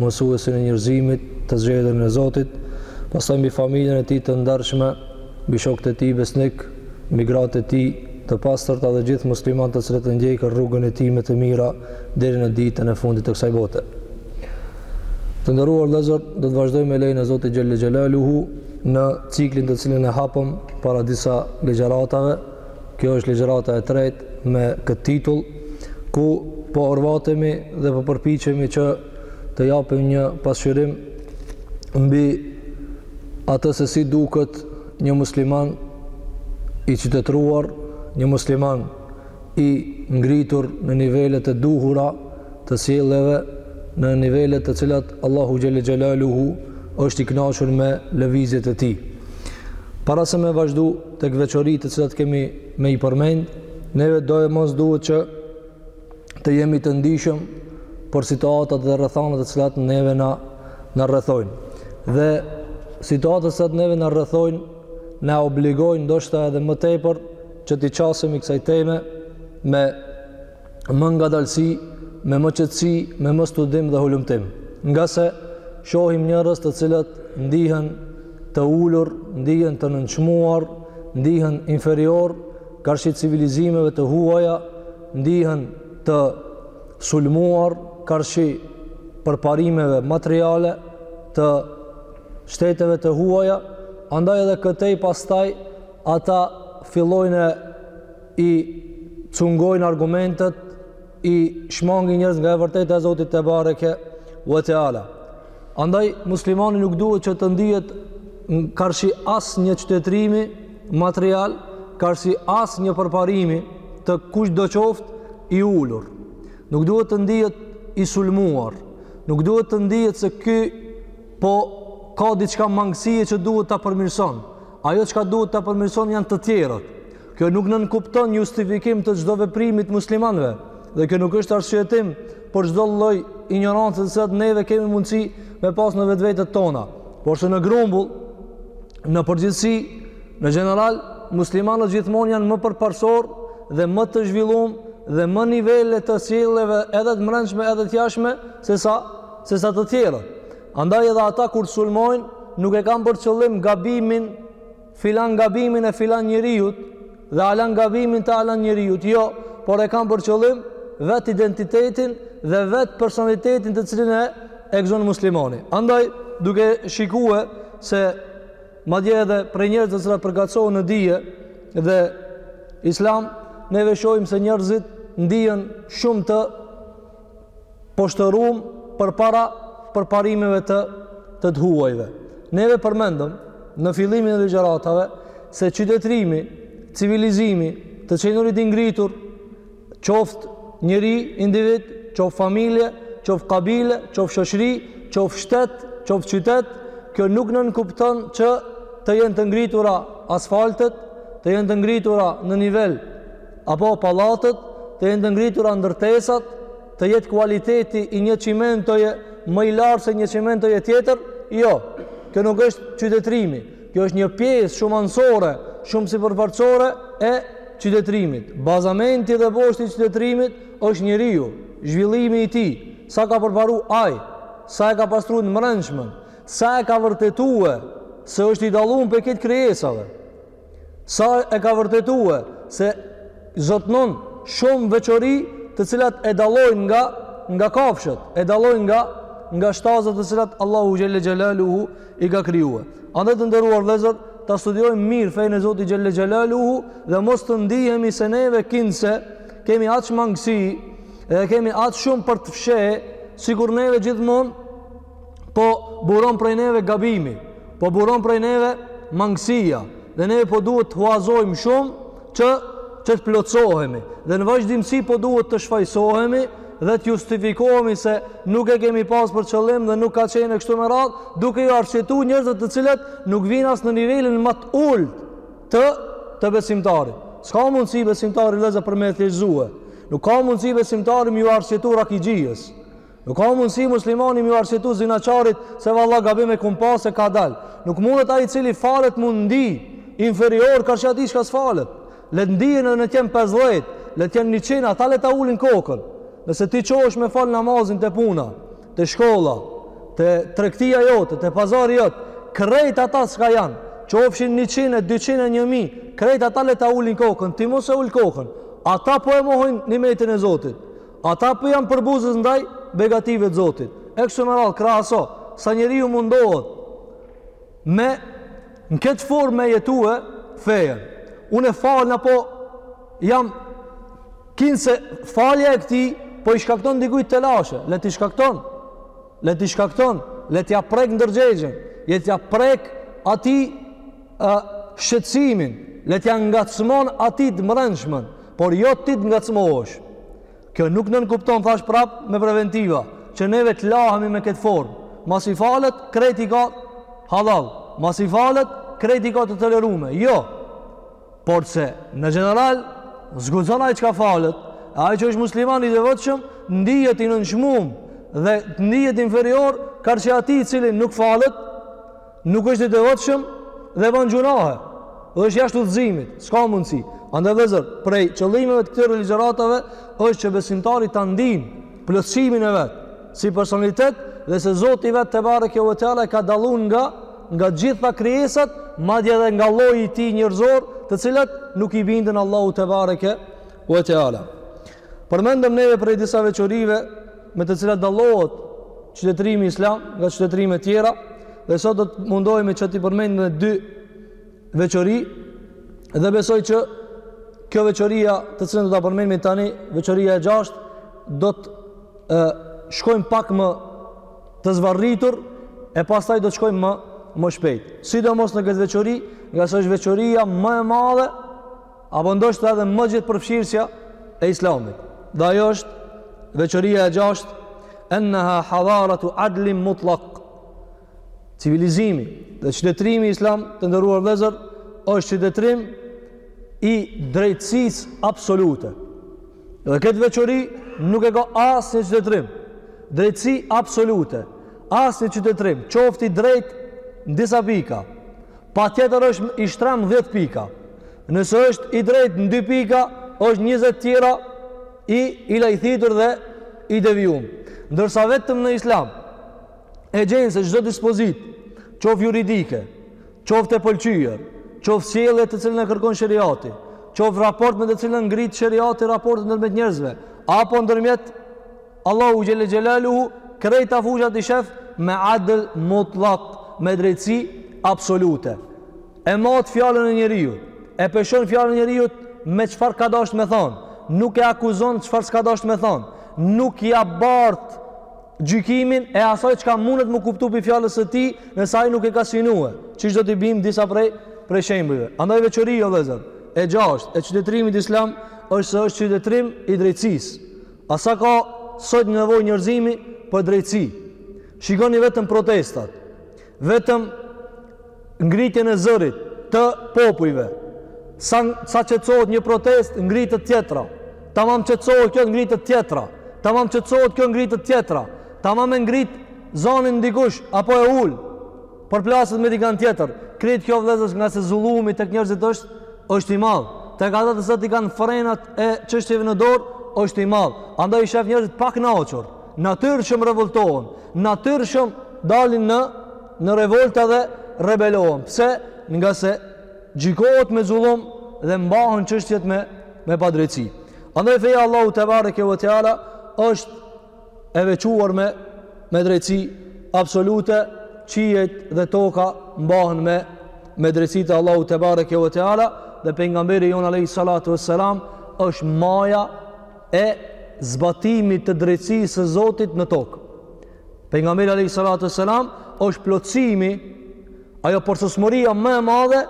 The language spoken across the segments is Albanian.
mësuesin e njerëzimit të zgjedhurin e Zotit, pastaj mbi familjen e tij të ndershme, mbi shokët e tij besnikë, mbi gratë e tij të pastërta dhe gjithë muslimanët të cilët e ndjekin rrugën e tij me të mira deri në ditën e fundit të kësaj bote. Të nderuar vëllezër, do të vazhdojmë me lejen e Zotit xhelle xhelaluhu në ciklin të cilin e hapëm para disa ligjëratave. Kjo është ligjërata e tretë me këtë titull, ku po orvatemi dhe po përpiqemi që të japim një pasqyrim mbi atë se si duket një musliman i qytetëruar, një musliman i ngritur në nivelet e duhura të sjelljeve, në nivelet të cilat Allahu xhelle xhelaluhu është i kënaqur me lëvizjet e tij. Para se me vazhdu, tek veçoritë të cilat kemi me i përmend, neve do e mos duhet që të jemi të ndishëm për situatat dhe rrethanat të cilat neve na na rrethojnë. Dhe situatat të cilat neve na rrethojnë na obligojnë ndoshta edhe më tepër që t'i qasemi kësaj teme me më ngadalësi, me më qetësi, me më studim dhe hulumtim. Ngase shohim njerëz të cilët ndihen të ulur, ndihen të nënçmuar, ndihen inferiorë, karshi civilizimeve të huaja, ndihen të sulmuar, karshi përparimeve materiale të shteteve të huaja, andaj edhe këtej pastaj ata fillojnë e i cungojnë argumentet, i shmangin njerëzit nga e vërteta e Zotit tebareke ve teala. Andaj, muslimani nuk duhet që të ndihet karshi asnjë qytetërimi material, karshi asnjë përparimi të kujtdo qoftë i ulur. Nuk duhet të ndihet i sulmuar, nuk duhet të ndihet se ky po ka diçka mangësie që duhet ta përmirëson. Ajo çka duhet ta përmirëson janë të tjerët. Kjo nuk nënkupton justifikim të çdo veprimi të muslimanëve dhe kjo nuk është arsyetim për çdo lloj injorance të cilat neve kemi mundësi me pas në vetvetet tona. Por se në grumbull, në përgjithësi, në gjeneral, muslimanët gjithmonë janë më përparësorë dhe më të zhvillum dhe më nivele të sjelljeve edhe të mbrendshme edhe të jashtme se sa, se sa të tjerët. Andaj edhe ata kur sulmojnë nuk e kanë për qëllim gabimin filan gabimin e filan njeriut dhe alan gabimin të alan njeriut, jo, por e kanë për qëllim vetë identitetin dhe vetë personalitetin të cilin e gëzon muslimani. Andaj, duke shikue se madje edhe prej njerëzve të cilat përgatsohen në dije dhe islam, ne ve shohim se njerëzit ndihen shumë të poshtërum përpara përparimeve të të huajve. Neve përmendëm në fillimin e ligjëratave se qytetërimi, civilizimi, të qenurit i ngritur, qoftë njeri individ, qoftë familje, qoftë kabile, qoftë shoqëri, qoftë shtet, qoftë qytet, kjo nuk nënkupton që të jenë të ngritura asfaltet, të jenë të ngritura në nivel apo pallatet të jenë të ngritura ndërtesat të jetë kualiteti i një çimentoje më i lartë se një çimentoje tjetër jo kjo nuk është qytetërimi kjo është një pjesë shumë anësore shumë sipërfaqësore e qytetërimit bazamenti dhe boshti i qytetërimit është njeriu zhvillimi i tij sa ka përparu ai sa e ka pastruen mbrendshmen sa e ka vërtetue se është i dallun prej krejt krijesave Sa e ka vërtetue se zotnon shumë veçori të cilat e dallojnë nga, nga kafshët, e dallojnë nga, nga shtazët të cilat Allahu Xhelle Xhelaluhu i ka krijue. Andaj të nderuar vllezër, ta studiojmë mirë fejnë e Zotit Xhelle Xhelaluhu dhe mos të ndihemi se neve kinse kemi aq mangësi dhe kemi aq shumë për të fsheh, sikur neve gjithmonë po buron prej neve gabimi, po buron prej neve mangësia, dhe neve po duhet të huazojmë shumë që që të plotësohemi, dhe në vazhdimësi po duhet të shfajsohemi dhe të justifikohemi se nuk e kemi pas për qëllim dhe nuk ka qenë e kështu me radhë, duke ju arsyetu njerëzve të cilët nuk vinë as në nivelin ma të ult të, të besimtarit. S'ka mundësi besimtari vllezër me të lezue, nuk ka mundësi besimtari me ju arsyetu rakixhijës, Nuk ka mundësi muslimani me ju arsyetu zinaqarit se valla gabim e kum pas e ka dal. Nuk mundet ai i cili falet m'u ndi inferior karshi atij qi s'falet. Le t'ndihen edhe n't'jenë 50, le t'jenë 100, ata le ta ulin kokën. Nëse ti çohesh me falë namazin te puna, te shkolla, te tregtia jote, te pazari jot, krejt ata çka janë, qofshin 100, 200, 1000, krejt ata le ta ulin kokën, ti mos e ul kokën. Ata po e mohojnë nimetin e Zotit. Ata po janë përbuzës ndaj begative të Zotit. E kështu me radhë krahaso sa njeriu mundohet me n'këtë formë me jetue fejen. Unë e falna po jam kinse falja e këtij po i shkakton dikujt telashe. Le t'i shkakton. Le t'i shkakton. Le t'ja prek ndërgjegjen. Le t'ja prek atij ë shqetësimin, le t'ja ngacmon atij të mbrendshmen, por jo ti të ngacmohesh. Kjo nuk nënkupton thash prap me preventiva, që neve të lahemi me këtë formë. Masi falet, krejt i ka hallall. Masi falet, krejt i ka të tolerume. Jo, por se në gjeneral, s'guxon ai çka falet, ai që është musliman i devotshëm, të ndihet i nënçmum dhe të ndihet inferior, karshi atij i cilin nuk falet, Nuk është i devotshëm dhe bon gjynahe. Dhe është jashtë udhëzimit, s'ka mundësi. Andaj vllezër, prej qëllimeve të këtyre ligjëratave është që besimtari ta ndijnë plotësimin e vet si personalitet dhe se Zoti i vet tebareke ve teala e ka dalluar nga gjitha krijesat, madje edhe nga lloji i tij njerëzor, të cilat nuk i binden Allahut tebareke ve teala. Përmendëm neve prej disa veçorive me të cilat dallohet qytetërimi islam nga qytetërimet tjera dhe sot do të mundohemi që t'i përmendim edhe dy veçori dhe besoj që kjo veçoria të cilën do ta përmendim tani, veçoria e gjashtë, do të shkojmë pak më të zvarritur e pastaj do të shkojmë më shpejt. Sidomos në këtë veçori, ngase është veçoria më e madhe apo ndoshta edhe më gjithëpërfshirësja e Islamit. Dhe ajo është veçoria e gjashtë enneha hadaratu adlin mutlak. Civilizimi dhe qytetërimi islam të nderuar vllezër është qytetërim i drejtësisë absolute. Dhe këtë veçori nuk e ka asnjë qytetërim. Drejtësi absolute. Asnjë qytetërim. Qoftë i drejtë në disa pika. Patjetër është i shtrem në 10 pika. Nëse është i drejtë në dy pika, është në 20 tjera i lajthitur dhe i devijum. Ndërsa vetëm në Islam e gjen se çdo dispozitë, qoftë juridike, qoftë e pëlqyer, qoftë sjellje të cilën e kërkon sheriati, qoftë raport me të cilën ngrit sheriati raportet ndërmjet njerëzve, apo ndërmjet Allahu xhelle xhelaluhu krejt fushat i shef me adl mutlak, me drejtësi absolute. E mat fjalën e njeriut, e peshon fjalën e njeriut me çfarë ka dashtë me thon, nuk e akuzon çfarë s'ka dashtë me thon, nuk ja bart gjykimin e asaj çka mundet me u kuptu pi fjalës së tij, nëse ai nuk e ka sinue. Qysh do t'i bijmë disa prej shembujve. Andaj veçori o vllezër, e gjashtë, e qytetërimit islam është se është qytetërim i drejtësisë. Ah sa ka sot nevojë njerëzimi për drejtësi? Shikoni vetëm protestat, vetëm ngritjen e zërit të popujve. Sa qetësohet një protestë, ngritet tjetra. Tamam qetësohet kjo, ngritet tjetra. Tamam qetësohet kjo, ngritet tjetra. Tamam e ngrit zonin dikush apo e ul. Përplaset me dikën tjetër. Krejt kjo vëllezër ngase zullumi tek njerëzit është është i madh. Tek ata të cilët i kanë frenat e çështjeve në dorë, është i madh. Andaj i shef njerëzit pakënaqur, natyrshëm revoltohen, natyrshëm dalin në në revolta dhe rebelohen. Pse? Ngase gjykohet me zullum dhe mbahen çështjet me me padrejtësi. Andaj feja Allahu tebareke ve teala është e veçuar me, me drejtësi absolute, qiejt dhe toka mbahen me, me drejtësi të Allahut tebareke ve teala, dhe pejgamberi jonë alejhi salatu ve selam, është maja e zbatimit të drejtësisë së Zotit në tokë. Pejgamberi alejhi salatu ve selam, është plotësimi, ajo përsosmëria më e madhe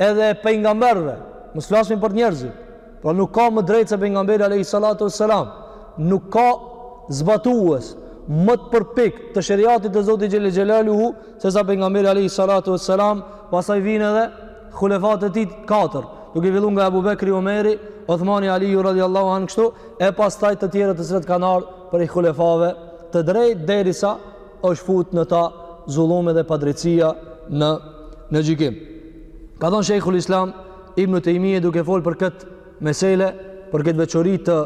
edhe e pejgamberëve. Mos flasim për njerëzit. Pra nuk ka më të drejtë se pejgamberi alayhi salatu wassalam. Nuk ka zbatues më të përpiktë të sheriatit të Zotit xhele xhelaluhu se sa pejgamberi alayhi salatu wassalam, pastaj vijnë edhe hulefat e tij katër, duke filluar nga Abu Bekri, Omeri, Uthmani, Aliu radhiyallahu anhu kështu, e pastaj të tjerët të cilët kanë ardhur prej hulefave të drejtë derisa është fut në ta zullume dhe padrejtësia në në gjykim. Ka thënë Sheikhul Islam Ibn Taymiyyah duke fol për këtë mesele, për këtë veçori të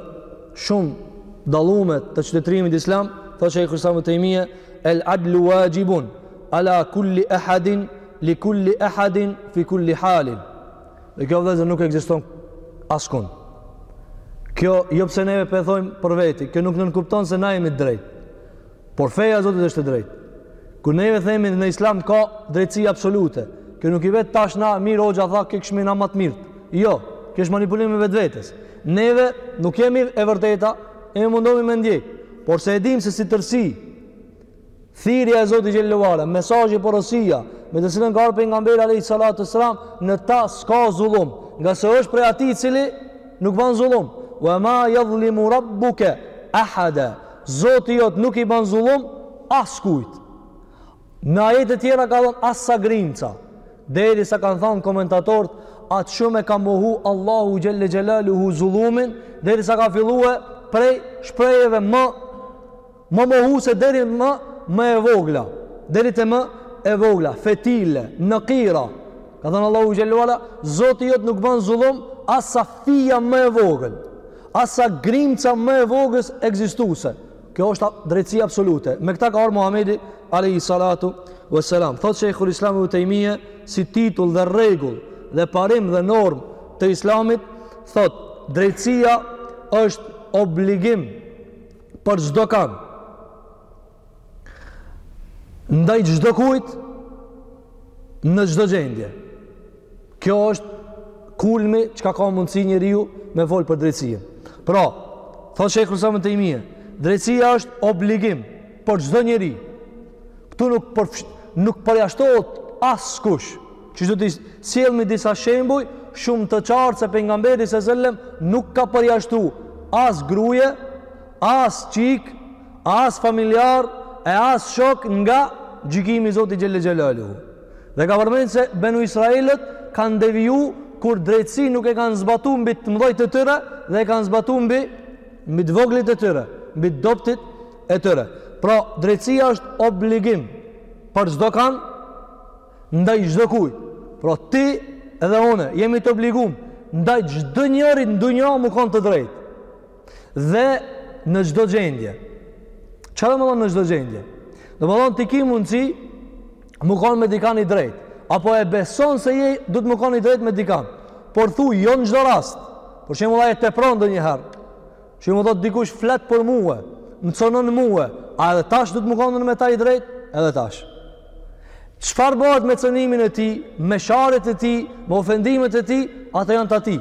shumë dalluar të qytetërimit islam, thotë Sheikhul Islam Ibn Taymiyyah el adlu wajibun ala kulli ahadin li kulli ahadin fi kulli halin. Dhe kjo vëllezër nuk ekziston askund. Kjo jo pse neve po e thojmë për veti, kjo nuk nënkupton se na jemi të drejtë. Por feja e Zotit është e drejtë. Kur neve themi në Islam ka drejtësi absolute, kjo nuk i vjen tash na mirë hoxha tha kokshmi na më të mirët. Jo, kjo është manipulim i vetvetes. Neve nuk jemi e vërteta, ne mundohemi me ndjek. Por se e dimë se si tërësi thirrja e Zotit xhele ve ala, mesazhi porosia, me të cilën ka ardhur pejgamberi alayhi salatu sallam në ta s'ka zullum, ngase është prej atij i cili nuk bën zullum. Wa ma yadhlimu rabbuka ahada. Zoti jot nuk i bën zullum askujt. Në ajete tjera ka thënë as sa grimca. Derisa kanë thënë komentatorët, aq shumë e ka mohu Allahu xhelle xhelaluhu zullumin, derisa ka fillue prej shprehjeve më më mohuese deri më më e vogla, deri te më e vogla, fetile, nekira, Ka thënë Allahu xhele ve ala, Zoti jot nuk bën zullum as sa fija më e vogël, as sa grimca më e vogël ekzistuese. Kjo është drejtësi absolute. Me këtë ka ardhur Muhamedi alayhi salatu wassalam. Thotë Sheikhul Islam Ibn Taymija si titull dhe rregull dhe parim dhe normë të Islamit, thotë drejtësia është obligim për çdokan. ndaj çdo kujt në çdo gjendje. Kjo është kulmi çka ka mundësi njeriu me fol për drejtësinë. Pra, thotë Shejhul Islam Ibn Tejmije, drejtësia është obligim për çdo njeri. Këtu nuk, për, nuk përjashtohet askush. Që do t'i sjellmi disa shembuj, shumë të qartë se Pejgamberi salallahu alejhi ve selem nuk ka përjashtu as gruje, as çikë, as familjar e as shok nga gjykimi i Zotit xhel-le xhelaluhu. Dhe ka përmend se Benu Israelet kanë deviju kur drejtësinë nuk e kanë zbatu mbi të mëdhojt e tyre dhe e kanë zbatu mbi, mbi të voglit e tyre, mbi të dobtit e tyre. Pra, drejtësia është obligim për çdo kan, ndaj çdo kujt. Pra, ti edhe unë, jemi të obligum, ndaj çdo njerit në dunja m'u kanë të drejtë. Dhe në çdo gjendje. Çka domethënë në çdo gjendje? Domethënë ti ki mundsi m'u kanë me dikan i drejt, apo e beson se je duhet m'u kanë i drejt me dikan. Por thu jo në çdo rast. Për shembull ai e tepron ndonjëherë. Shembull thotë dikush flet për mua, më cenon mua, a edhe tash duhet m'u kanë me ta i drejt? Edhe tash. Çfarë bëhet me cënimin e tij, me sharjet e tij, me ofendimet e tij, ato janë t'atij.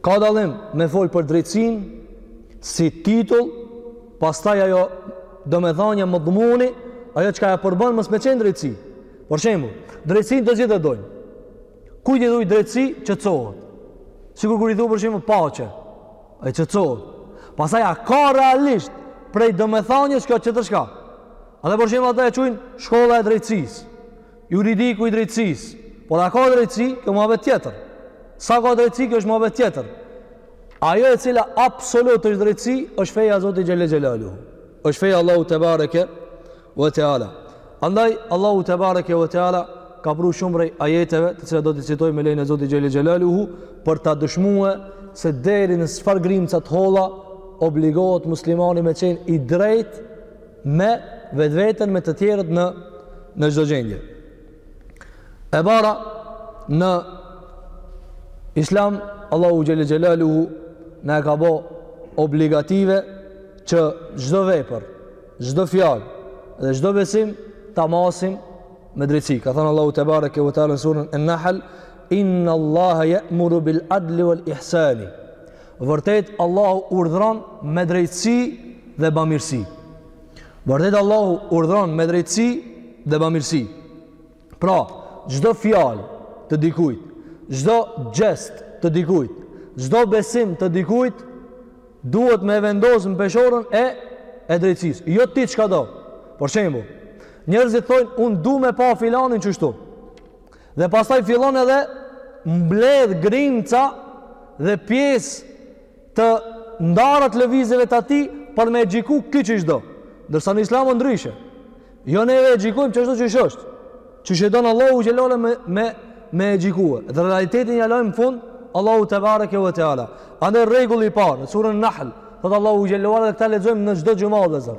Ka dallim me fol për drejtësinë si titull, pastaj ajo domethënia madmuni, ajo çka ja përbën mos me qenë drejtësi. Për shembull, drejtësinë të gjithë e dojnë. Kujt i thuj drejtësi, qetësohet. Sikur kur i thuj për shembull paqe, ai qetësohet. Pastaj a ka realisht prej domethënies kjo tjetër çka? Edhe për shembull ata e quajnë shkolla e drejtësisë. Juridiku i drejtësisë. Por a ka drejtësi? Kjo muhabet tjetër. Sa ka drejtësi? Kjo është muhabet tjetër. Ajo e cila absolut është drejtësi, është feja e Zotit xhel-le xhelaluhu. është feja e Allahut tebareke ve teala. Andaj, Allahu tebareke ve teala ka pru shumë prej ajeteve të cilat do t'i citoj me lejen e Zotit xhel-le xhelaluhu për ta dëshmue se deri në çfarë grimca t'holla obligohet muslimani me qenë i drejtë me vetveten me të tjerët në në çdo gjendje. E para në Islam Allahu xhel-le xhelaluhu na e ka bo obligative që çdo vepër, çdo fjalë dhe çdo besim ta masim me drejtësi. Ka thënë Allahu tebareke ve teala në suren An-Nahl, "Inna Allaha ya'muru bil adli wal ihsani Vërtet Allahu urdhëron me drejtësi dhe bamirësi. Vërtet Allahu urdhëron me drejtësi dhe bamirësi. Pra, çdo fjalë të dikujt, çdo gjest të dikujt, çdo besim të dikujt duhet me e vendos në peshorën e e drejtësisë. Jo ti çka do. Për shembull, njerëzit thonë unë du me pa filanin qështu. Dhe pastaj fillon edhe mbledh grimca dhe pjesë të ndara të lëvizjeve të atij për me e gjyku këtë qysh do. Ndërsa në islam o ndryshe. Jo ne e gjykojmë qysh do, qysh osht. Qysh e don Allahu xhele me, me, me e gjyku. Dhe realitetin ja lajmë fund, Allahu tebareke ue teala. Andaj rregulli i parë, në suren Nahl, thotë Allahu xhele dhe këtë e lexojmë në çdo xhuma me zë.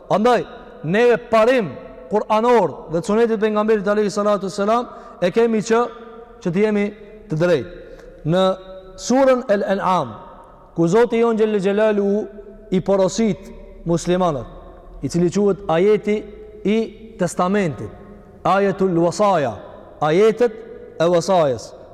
Andaj, neve parim kuranor dhe sunetit të pejgamberit alayhi salatu wassalam e kemi që që të jemi të drejtë. Në suren Al-An'am, ku Zoti jonë xhele xhelaluhu i porosit muslimanët, i cili quhet ajeti i testamentit, ajetul wasaja, ajetet e wasajas,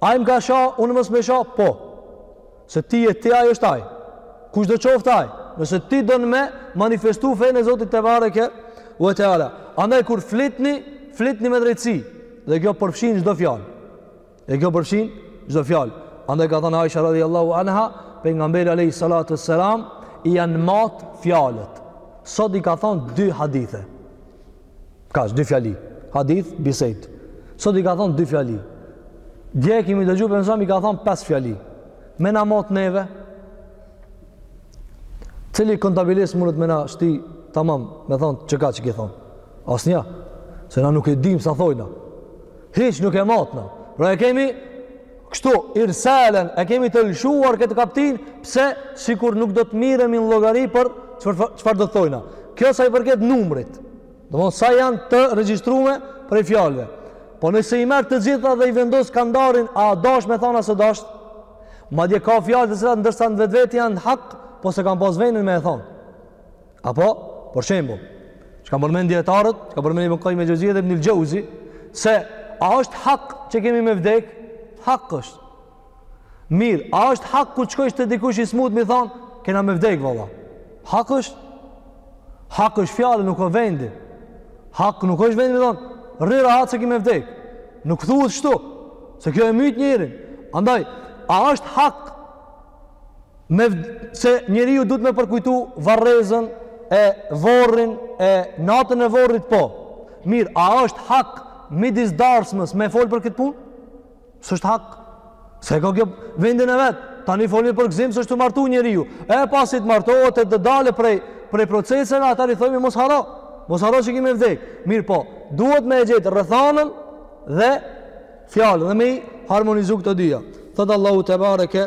Ai më ka sha, unë mos me sha, po. Se ti je ti, ai është ai. Kush do qoftë ai? Nëse ti don me manifestu fenë e Zotit tebareke ue teala. Andaj kur flitni, flitni me drejtësi. Dhe kjo përfshin çdo fjalë. Dhe kjo përfshin çdo fjalë. Andaj ka thënë Aisha radhiyallahu anha, pejgamberi alayhi salatu wassalam i janë mat fjalët. Sot i ka thënë dy hadithe. Kaq dy fjali. Hadith bisejt. Sot i ka thon dy fjali. Dje kemi dëgju po, m'i ka thon pesë fjali. Me na mat neve. Cili kontabilist mundet me na shti tamam, me thon çka, çka ki thon. Asnja. Se na nuk e dim sa thojna. Hiç nuk e matna. Pra e kemi Kështu, irsalen, e kemi të lëshuar këtë kaptinë, pse, sikur nuk do të mirremi në llogari për çfarë do të thojna. Kjo sa i përket numrit, domethon sa janë të regjistrume prej fjalëve. Po nëse i merr të gjitha dhe i vendos n'kandarin, a osht dasht me than a s'osht dasht? Madje ka fjalë të cilat ndërsa në vetvete janë hak, po s'e kan pas venin me e thanë. Apo, për shembull, çka përmend dietarët, çka përmend Ibn Qayyim al-Jawzi dhe Ibn al-Jawzi, se a është hak që kemi me vdek? Hak është. Mirë, a është hak kur të shkojsh te dikush i smut m'i thon, kena me vdek valla. Hak është. Hak është fjala, nuk o vendi. Hak nuk është vendi m'i thon, rri rahat se ke me vdek. Nuk thuhet kështu. Se kjo e myt njerin. Andaj, a është hak Me se njeriu duhet me përkujtu varrezën e vorrin e natën e vorrit po. Mirë, a është hak midis darsmës me fol për këtë punë? S'është hak. Se ka kjo vendin e vet. Tani folim për gëzim se është tu u martu njeriu. E pasi të martohet e të dalë prej prej proceseve, atëherë i thojmë mos harro. Mos harro që ki me vdek. Mirëpo, duhet me e gjetë rrethanën dhe fjalën dhe me i harmonizu këto dyja. Thotë Allahu tebareke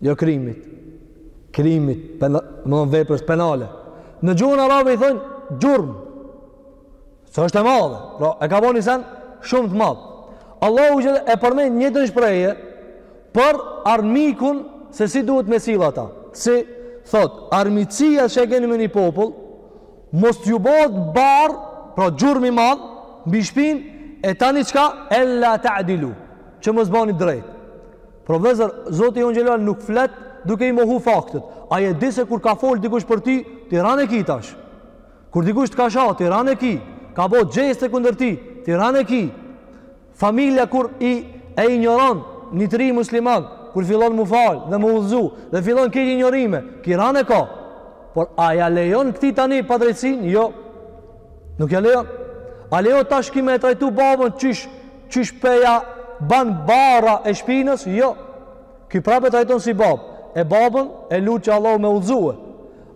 Jo krimit. Krimit, domethënë veprës penale. Në gjuhën arabe i thonë xhurm. Se është e madhe. Pra, e ka bo një sen shumë të madh. Allahu xhel e përmend të njëjtën shprehje për armikun se si duhet me u sill me ta. Si, thotë, armiqësia që e keni me një popull, mos t'ju bohet barrë, pra xhurm i madh, mbi shpinë, e tani çka, el-la ta'dilu, që mos bani drejt. Por vëllazër, Zoti jonë xhelal nuk flet duke i mohu faktet. Ai e di se kur ka fol dikush për ti, ti ran e ki tash. Kur dikush të ka sha, ti ran e ki. Ka bë gjeste kundër ti, ti ran e ki. Familja kur e injoron ni t'ri musliman, kur fillon mu fal dhe mu udhzu dhe fillon këto injorime, ky ran e ka. Por a ja lejon këtij tani padrejtësinë? Jo. Nuk ja lejon. A lejo tash ky me e trajtu babën qysh Qysh pe ja ban barra e shpinës? Jo. Ky prapë e trajton si babë. E babën e lut që Allahu me udhëzue.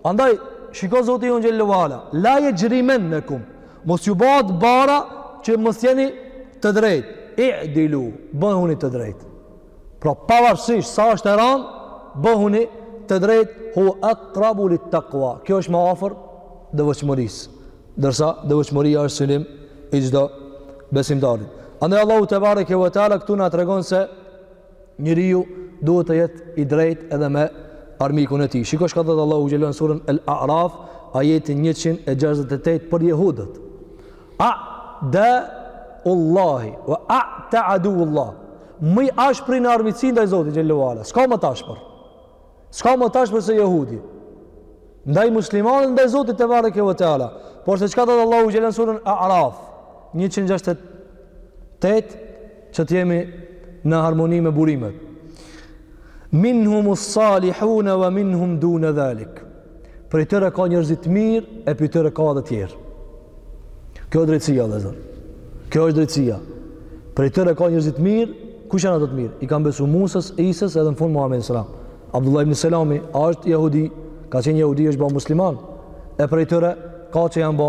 Andaj shiko Zoti jonë xhelle ve ala, la jexhrimennekum. Mos ju bëhet barra që mos jeni të drejtë. I'dilu, bëhuni të drejtë. Pra pavarësisht sa është e rëndë, bëhuni të drejtë huwa aqrabu lit taqwa. Kjo është më afër devotshmërisë. Ndërsa devotshmëria është synim i çdo besimtari. Andaj Allahu tebareke ve teala këtu na tregon se njeriu duhet të jetë i drejtë edhe me armikun e tij. Shiko çka thotë Allahu xhel në surën El A'raf, ajeti 168 për jehudët. A'dau Allahi wa a ta'adu Allah. Më i ashpri në armiqësi ndaj Zotit xhelle ve ala. S'ka më të ashpër. S'ka më t'ashpër se jehudi. Ndaj muslimanëve ndaj Zotit tebareke ve teala. Por se çka thotë Allahu xhel në surën El Araf, 168, që të jemi në harmoni me burimet. Minhumus salihun wa minhum dune dhalik. Prej tyre ka njerëz të mirë, e prej tyre ka edhe tjerë. Kjo është drejtësia, vëllezër. Kjo është drejtësia. Prej tyre ka njerëz të mirë, kush janë ata të mirë? I kanë besu Musës, Isës edhe në fund Muhamedit alejhi selam. Abdullah ibn Selami, a është jehudi, ka qenë jehudi, është bo musliman. E prej tyre, ka që janë bo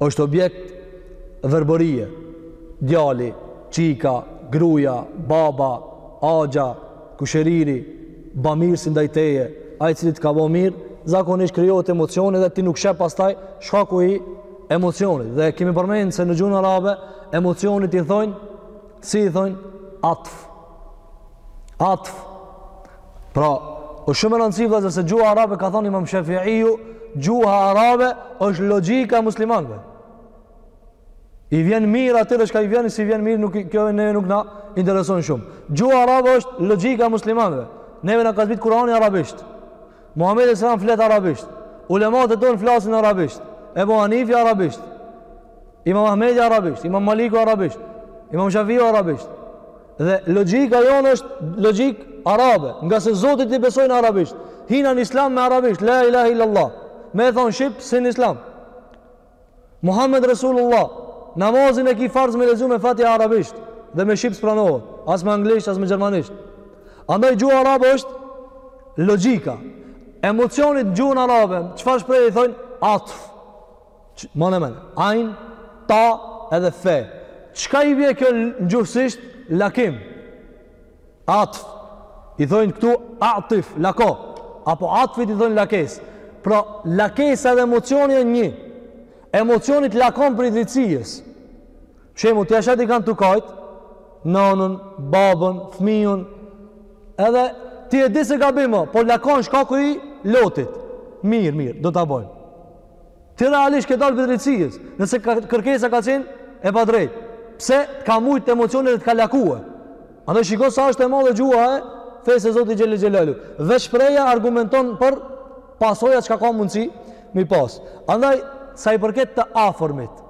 është objekt verbërie, djali, çika, gruja, baba, axha, kushëriri, bamirësi ndaj teje, ai cili të ka bo mirë, zakonisht krijohet emocioni dhe ti nuk sheh pastaj shkaku i emocionit. Dhe kemi përmen se në gjuhën arabe, emocionit i thojnë, si i thojnë, atf. Atf. Pra, është shumë e rëndësishme vëllazër se gjuha arabe ka thënë Imam Shafi'iu, gjuha arabe është logjika e muslimanëve. I vjen mirë atyre që i vjen, s'i vjen mirë nuk kjo ne nuk na intereson shumë. Gjuha arabe është logjika e muslimanëve. Neve na ka zbrit Kurani arabisht. Muhamedi sallallahu flet arabisht. Ulemat tonë flasin arabisht. Ebu Hanifi arabisht. Imam Ahmedi arabisht, Imam Maliku arabisht, Imam Shafiu arabisht. Dhe logjika jonë është logjik arabe, ngase Zotit i besojmë arabisht. Hinë në islam me arabisht, la ilahe illallah. Me e thon shqip, s'hin në islam. Muhammed Resulullah, namazin e ki farz me lezu me fatihe arabisht, dhe me shqip s'pranohet, as me anglisht, as me gjermanisht. Andaj gjuha arabe është logjika. Emocionit në gjuhën arabe, çfarë shprehje i thonë atf. Domethënë, ajn, ta edhe fe. Çka i vje kjo në gjuhësisht? Lakim. Atf. I thojnë këtu atif, lakon. Apo atfit i thojnë lakesë. Pra, lakesa edhe emocioni janë një. Emocioni t'lakon prej drejtësisë. Shembull, ti e sheh t'ka tu kajtë, nanën, babën, fmijën, edhe ti e di se gabim o, po lakon shkaku i lotit. Mirë, mirë, do ta bojmë. Ti realisht ke dalë prej drejtësisë, nëse kërkesa ka qenë e padrejtë. Pse t'ka mujt emocioni dhe të ka lakue. Andaj shiko sa është e madhe gjuha e fesë e Zotit xhele xhelaluhu. Dhe shprehja argumenton për pasoja çka ka mundësi me i pas. Andaj, sa i përket të afërmit,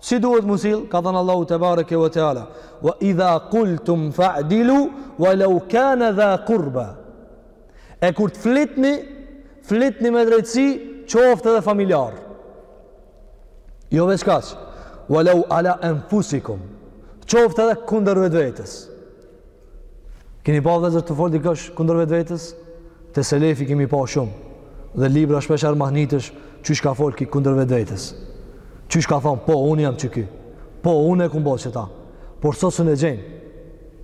si duhet me u sill, ka thënë Allahu tebareke ve teala, wa idha kultum fa'dilu, wa lau kane dha kurba. E kur të flitni, flitni me drejtësi, qoftë edhe familjar. Jo veç kaq. Walau ala anfusikum. Qoftë edhe kundër vetvetes. Keni pa vllezër të fol dikush kundër vetvetes? Te selefi kemi pa shumë. Dhe libra shpeshherë mahnitesh, qysh ka fol ky kundër vetvetes. Qysh ka thon, po un jam qiky. Po un e kum bo qeta. Por sot s'un e gjen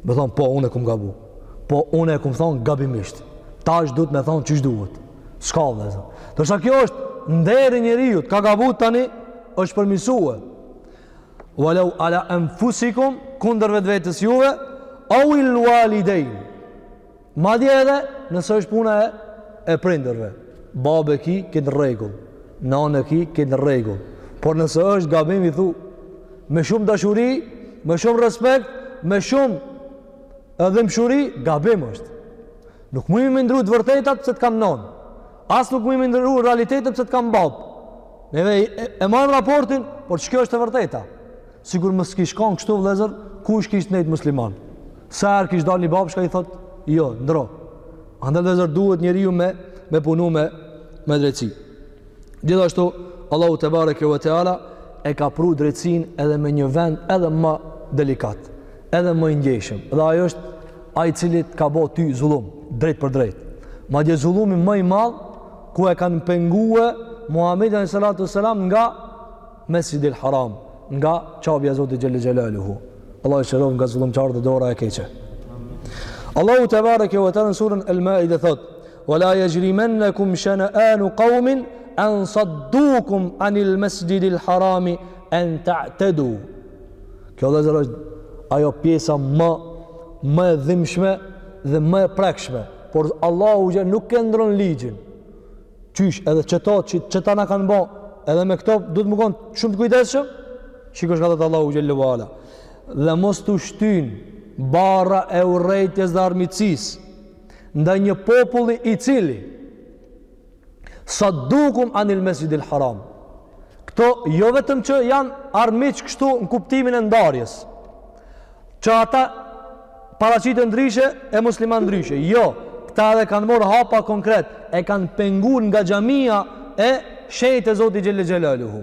me thon po un e kum gabu. Po unë e kum thonë gabimisht. Tash duhet me thonë qysh duhet. S'ka vllezër. Ndërsa kjo është nderi i njeriut, ka gabu tani, është përmisue. Walau ala enfusikum, kundër vetvetes juve, au il walidejn. Madje edhe, nëse është puna e, e prindërve. Babë e ki, në rregull. Nanë e ki, në rregull. Por nëse është gabim i thu, me shumë dashuri, me shumë respekt, me shumë edhe mshirë gabim është. Nuk mujmë me ndru të vërtetat pse të kam nonë. As nuk mujmë me ndru realitetin pse të kam babë. Neve e, e marrim raportin, por që kjo është e vërteta. Sikur mos kish kanë kështu vllezër, kush kish nejt musliman. Sa herë kish dalë një babë, shka i thotë, jo, ndro. Andaj vllezër duhet njeriu me, me punu me, me drejtësi. Gjithashtu, Allahu tebareke ve teala e ka pru drejtsinë edhe me një vend edhe më delikat, edhe më i ndjeshëm. Dhe ai është ai i cili ka bo ty zullum, drejtpërdrejt. Madje zullumi më i madh, ku e kanë pengue Muhammedin alejhi salatu selam nga Mesxhidil Haram, nga Qabja e Zotit Xhele Xhelaluhu. Allahu e shëroftë nga zullumqarët dhe dora e keqe. Allahu tebareke ve teala në surën El Maide thotë, Wala yajrimannakum shana'anu qawmin an saddukum anil masjidil harami an ta'tadu. Kjo vllezër është ajo pjesa më, më e dhimshme dhe më e prekshme. Por Allahu që nuk e ndron ligjin. Qysh edhe qeta, që, qeta na kanë bo, edhe me këto duhet me konë shumë të kujdesshëm, shiko shka thotë Allahu xhele ve ala. Dhe mos t'ju shtyn barra e urrejtjes dhe armiqësisë, ndaj një populli i cili saddukum anil mesxhidil haram këto jo vetëm që janë armiq kështu në kuptimin e ndarjes që ata paraqiten ndryshe e musliman ndryshe jo, këta edhe kanë marrë hapa konkret e kanë pengu nga xhamia e shenjtë e Zotit Xhele Xhelaluhu.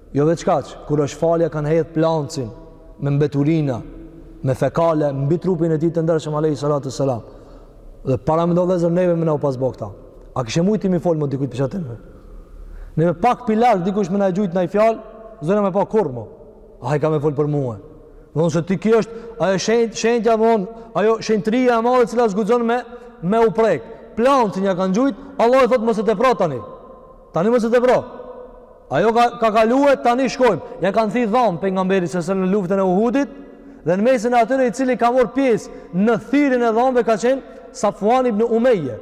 Jo veç kaq, kur është falë ja kanë hedh plancin me mbeturina, me fekale mbi trupin e tij të ndershëm alayhi salatu selam. Dhe paramendo vllezër neve me na u pas bë këta. A kishe mujt ti me i folë më dikujt prej qatyreve? Ne me pak pilarë dikush me na e gjujt naj fjalë, s'dona me pa kurrë më. Ai ka me folë për mue. Dhe nëse ti kjo është, ajo shenjt, shenjtja jonë, ajo shenjtri e madhe e cila s'guxon me, me u prekë. Plancin ja kanë gjujt, Allahu thotë mos e tepro tani. Tani mos e tepro. Ajo ka ka kalu, tani shkojmë. Ja kanë thy dhamb pejgamberit sa në luftën e Uhudit dhe në mesin e atyre i cili ka marr pjesë në thyerjen e dhambëve ka qenë Safwan ibn Umayya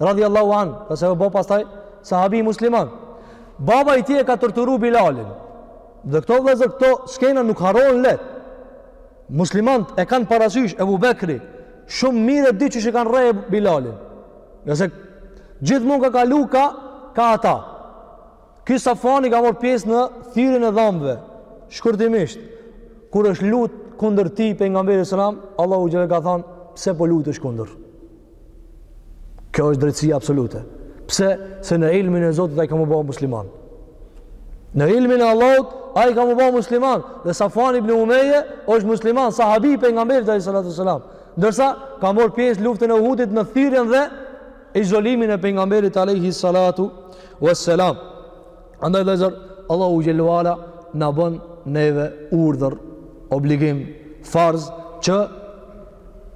radhiyallahu an, asht bo pastaj sahabi musliman. Baba i tij e ka torturu Bilalin. Dhe këto vëllezër këto skena nuk harrohen leht. Muslimant e kanë parasysh Ebu Bekri, shumë mirë e di që e kanë rreh Bilalin. Nëse gjithmonë ka kalu kah ata. Ky Safuani ka marrë pjesë në thyerjen e dhambëve. Shkurtimisht, kur është lut kundër tij pejgamberi alejhi selam, Allahu xhel ka thanë, pse po lutesh kundër? Kjo është drejtësia absolute. Pse? Se në ilmin e Zotit ai ka me u ba musliman. Në ilmin e Allahut ai ka me u ba musliman dhe Safuan ibn Umeje është musliman, sahabi i pejgamberit alejhi salatu wassalam. Ndërsa ka marrë pjesë luftën e Uhudit në thyerjen dhe izolimin e pejgamberit alayhi salatu wassalam. Andaj vëllazër, Allahu xhele ve ala na bën neve urdhër, obligim, farz që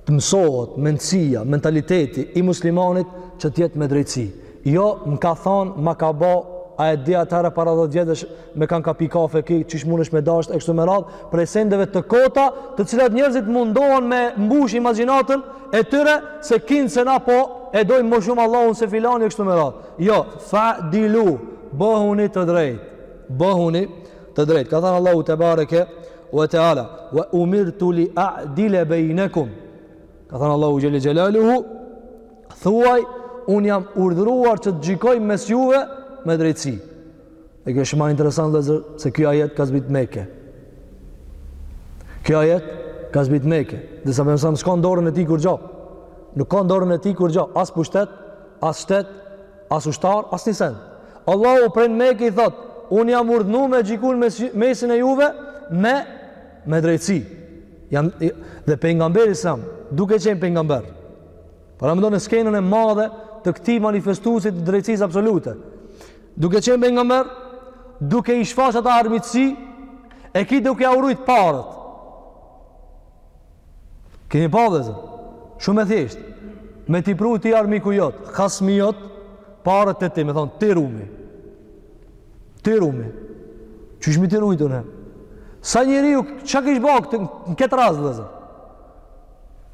të mësohet mendësia, mentaliteti i muslimanit që të jetë me drejtësi. Jo, më ka thanë, më ka bo, a e di atëherë para 10 vjetësh me kan ka pi kafe ky, qysh mund është me dasht, e kështu me radhë, prej sendeve të kota, të cilat njerëzit mundohen me mbush imagjinatën e tyre, se kinse na po e dojmë më shumë Allahun se filani, e kështu me radhë. Jo, fa'dilu, bëhuni të drejtë, bëhuni të drejtë. Ka thanë Allahu tebareke wa teala, wa umirtu li a'dile bejnekum. Ka thanë Allahu xhele xhelaluhu, thuaj, unë jam urdhëruar që të gjykoj mes juve me drejtësi. E kjo është ma interesant vllezër, se ky ajet ka zbrit n'Meke. Ky ajet ka zbrit n'Meke. Derisa pejgamberi s'ka n'dorën e tij kurgjo. Nuk ka n'dorën e tij kurgjo. As pushtet, as shtet, as ushtar, as një send. Allahu prej në Meke i thotë, unë jam urdhnu me gjyku n'mesin e juve me, me drejtësi. Jam, dhe pejgamberi selam, duke qenë pejgamber, Paramendone skenën e madhe të këtij manifestuesit të drejtësisë absolute. Duke qenë pejgamber, duke i shfaq ata armitësi, e ky duke jau rujt paret. Keni pa vllezër, shumë e thjeshtë, me t'i pru t'i armiku jot, hasmi jot, paret te ti, me thonë, ti rumi. Ti rumi. Qysh me t'i rujt unë. Secili njeri, çka kish ba në këtë rast vllezër?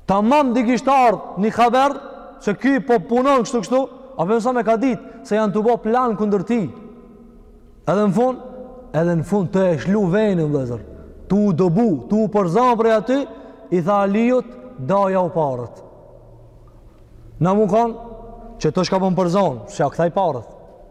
Tamam t'i kishte ardh një haber se ky po punon kështu kështu, a pejgamberi ka ditë se janë tu bo plan kundër tij. Edhe në fund, edhe në fund tu e lshu venin vllezër, tu u dëbu, tu u përzan prej aty, i tha Aliut, dajau paret. Në mu kanë, që të shan e po përzan, s'ja kthej paret.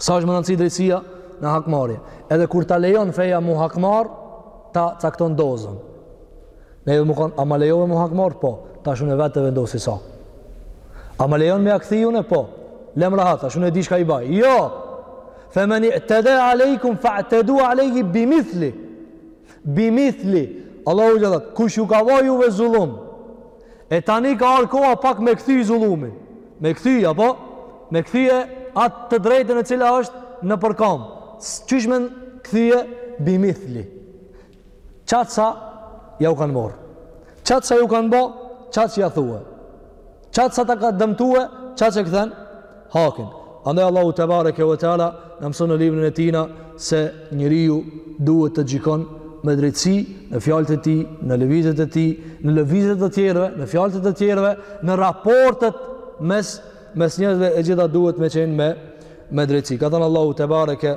Sa është me rëndësi drejtësia në hakmarrje. Edhe kur ta lejon feja mu hakmarr, ta cakton dozën. Neve me kanë, a ma lejon mu hakmarr? Po, tash unë vetë vendosi sa. A ma lejon me ia kthy unë? Po, lem rahat, tash unë e di çka i baj. Jo! Femeni'teda alejkum, fa'tedu alejhi bimithli. Bimithli. Allahu tha, kush ju ka ba juve zullum, E tani ka ardhur koha pak me kthy zullumin. Me kthy apo me kthye atë të drejtën e cila është nëpërkamb. Qysh me kthye bimithli. Çaq sa jau kanë marr. Çaq sa ju kanë bë, çaq ia thue. Çaq sa ta ka dëmtue, çaq e kthen Hakin. Andaj Allahu tebareke ve teala na mëson në librin e Tijna se njeriu duhet të gjykon me drejtësi në fjalët e tij, në lëvizjet e tij, në lëvizjet e të tjerëve, në fjalët e të tjerëve, në raportet mes mes njerëzve e gjitha duhet me qenë me me drejtësi. Ka thënë Allahu tebareke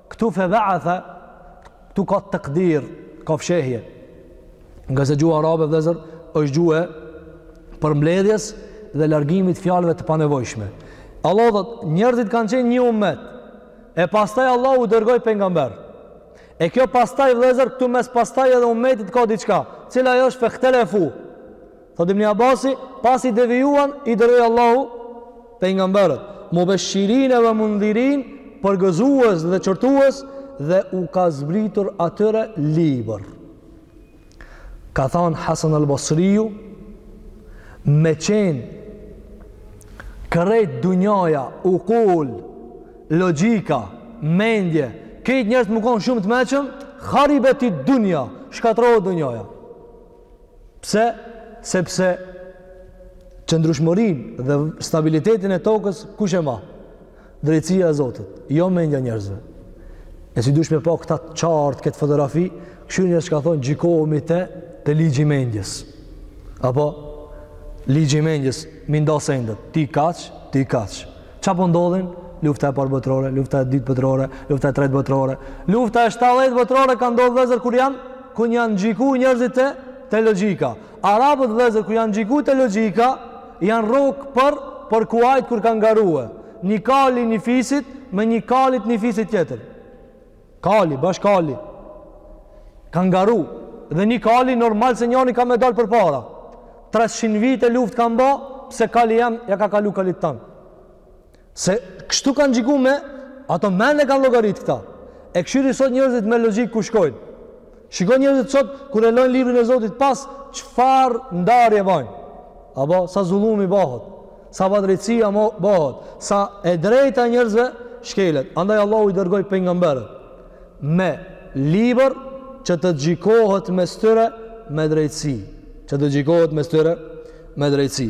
Këtu feba'atha, këtu ka takdir, ka fshehje. Ngase gjuha arabe vëllezër është gjuhë e përmbledhjes dhe largimit të fjalëve të panevojshme. Allahu thotë, njerëzit kanë qenë një ummet. E pastaj Allah u dërgoi pejgamber. E kjo pastaj vëllezër këtu mes pastaj edhe ummetit ka diçka, cila ajo është fehtelefu. Thotë Ibn Abasi, pasi devijuan, i dërgoi Allahu pejgamberët, mubeshirine ve mundhirin, përgëzues dhe qortues, dhe u ka zbritur atyre libër. Ka thënë Hasan al-Basriu, me qenë krejt dunjaja, ukul, logjika, mendje, krejt njerëz me konë shumë të meçëm, kharibetit dunja, shkatrohet dunjaja. Pse? Sepse qëndrushmërin dhe stabilitetin e tokës kush e ma? Drejtësia e Zotit, jo mendja e njerëzve. E nëse dush me pa këta qartë, këtë fotografi, kshyr njerëz çka thonë gjykohemi te te ligji i mendjes. Apo, ligji i mendjes, m'i nda sendet, ti kaq, ti kaq. Ça po ndodhin? Lufta e parë botërore, lufta e dytë botërore, lufta e tretë botërore, lufta e shtatë botërore ka ndodhë vllezër kur janë, kur janë gjyku njerzit te, te logjika. Arabët vllezër kur janë gjyku te logjika, janë rrokë për, për kuajt kur kanë garue. Një kal i një fisit, me një kal të një fisit tjetër. Kali, bash kali. Kanë garu. Dhe një kali normal se njani ka me dalë përpara. 300 vite luftë kanë ba, pse kali jem, ja ka kalu kalit tan. Se kështu kanë gjyku me, ato mende kanë llogaritë këta. E kshyri sot njerzit me logjikë ku shkojnë. Shikon njerëzit sot kur e lojn librin e Zotit pas çfarë ndarje bajnë. Apo sa zullumi bëhet, sa padrejtësia bëhet, sa e drejta njerëzve shkelet. Andaj Allahu i dërgoi pejgamberët me libër që të gjikohet mes tyre me drejtësi, që të gjikohet me styre me drejtësi.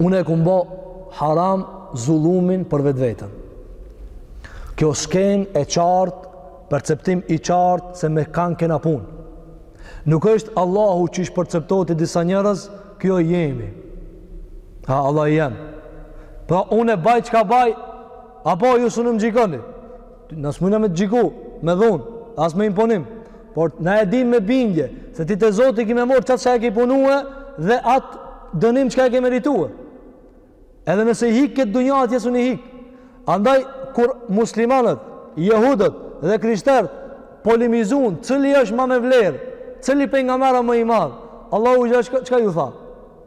Unë e kum bo haram zullumin për vetveten. Kjo skenë e qartë, perceptim i qartë se me kan kena punë. Nuk është Allahu qysh e perceptohet te disa njerëz, qe jemi. Ha, Allah jam. Pra, unë e baj çka baj, apo ju s'muni më gjykoni. Na s'muna me të gjyku, me dhunë, as me imponim. Por na e dim me bindje, se ti te Zoti ki me morë qatë që e ke punue dhe atë dënim çka e ke meritue. Edhe nëse i hikë këtë dunja, atje s'mun i hikë. Andaj, kur muslimanët, jehudët dhe krishterët polemizun, cili është ma me vlerë, cili pej nga neve më i madhë, Allahu xhelle çka ju tha?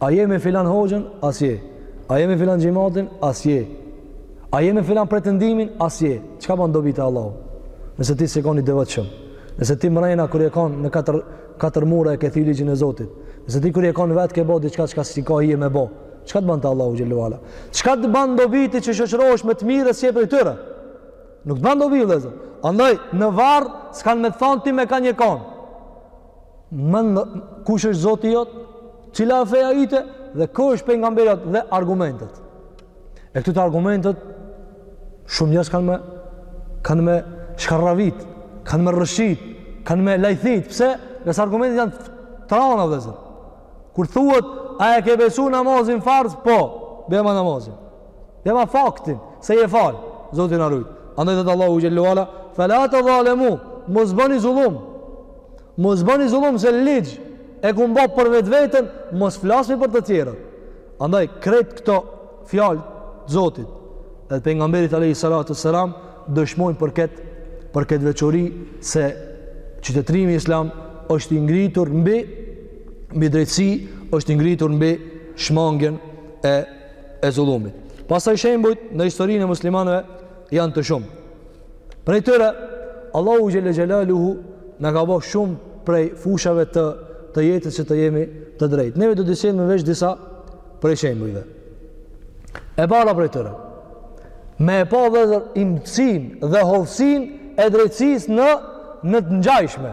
A je me filan hoxhën? As je. A je me filan xhematin? As je. A je me filan pretendimin? As je. Çka bën dobi te Allahu? Nëse ti s'je kanë i devotshëm. Nëse ti mrena kur je kanë në katër katër mure e ke thy ligjin e Zotit. Nëse ti kur je kanë vet ke bë diçka çka s'ti ka hije me bë. Çka të bën te Allahu xhelalu ala? Çka të bën dobi ti që shoqërohesh me të mirë s'je prej tyre? Nuk të bën dobi vëllazën. Andaj në varr s'kan me të thon ti me kan je kanë. Po kush është Zoti jot? Cila është feja jote dhe kush është pejgamberi jot dhe argumentet. E këtu te argumentet shumë njerëz kanë me kanë me shkarravit, kanë me rrëshit, kanë me lajthit. Pse? Se argumentet janë të rënda vllazën. Kur thuhet a e ke besu namazin farz? Po, bëma namazin. Bëma faktin, se je falë, Zotin e ke rujt. Andaj thotë Allahu xhelle ve ala, fela tedhalemu, mos bëni zullum, mos bëni zullum se ligjë, e kum ba për vetveten, mos flasmi për të tjerët. Andaj, krejt këto fjalë të Zotit, edhe pejgamberit alejhi salatu ve selam, dëshmojnë për këtë, për këtë veçori, se qytetërimi islam është i ngritur mbi, mbi drejtësi, është i ngritur mbi shmangien e e zullumit. Pastaj shembujt në historinë e muslimanëve janë të shumë. Prej tyre, Allahu xhelle xhelaluhu na ka bo shumë prej fushave të, të jetës që të jemi të drejtë. Neve do t'i sjellim veç disa prej shembujve. E para prej tyre, me e pa vllazën imtësinë dhe hollësinë e drejtësisë në në të ngjashme.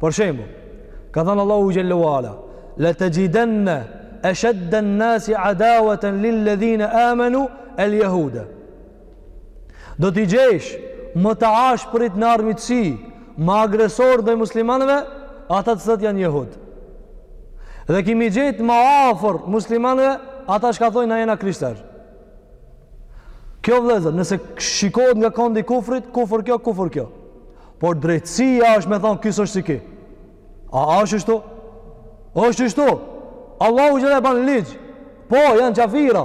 Për shembull, ka thënë Allahu xhelle ve ala, "La tajidanna ashadda an-nasi adawatan lil-ladhina amanu al-yahuda." Do t'i gjesh më të ashprit në armiqësi, më agresor ndaj muslimanëve, ata të cilët janë jehud. Dhe ki me i gjetë më afër muslimanëve, ata çka thojnë na jena krishterë. Kjo vëllazër, nëse shikohet nga kondi i kufrit, kufër kjo, kufër kjo. Por drejtësia është me thonë ky s'është si ky. A është ashtu? Është ashtu. Allahu që e bën ligj. Po janë qafira.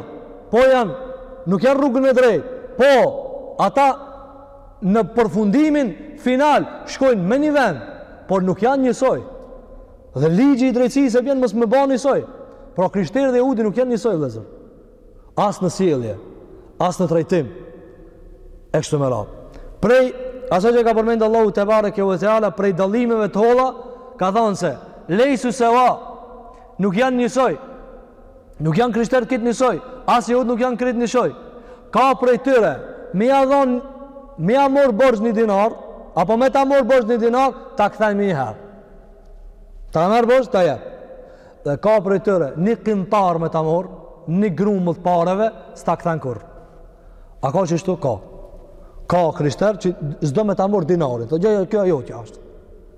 Po janë nuk janë rrugën e drejtë. Po ata në përfundimin final shkojnë me një vend, por nuk janë njësoj. Dhe ligji i drejtësisë e bjen mos me i ba njësoj. Pra krishterë dhe jehudi nuk janë njësoj vëllazër. as në sjellje, as në trajtim e kështu me radhë. Prej asaj që ka përmendë Allahu te bareke ve teala prej dallimeve të holla ka thënë se lejsu seva nuk janë njësoj. Nuk janë krishterët krejt njësoj, as jehud nuk janë krejt njësoj. Ka prej tyre me ja dhon me ja mor borxh një dinar apo me ta mor borxh një dinar ta kthen menjëherë. Ta merr borxh ta jep. dhe ka prej tyre një kintar me ta mor, një grumbull të pareve, s'ta kthen kurrë. A ka qishtu? Ka. Ka krishter që s'do me ta mor dinarin, thotë, kjo e jotja është.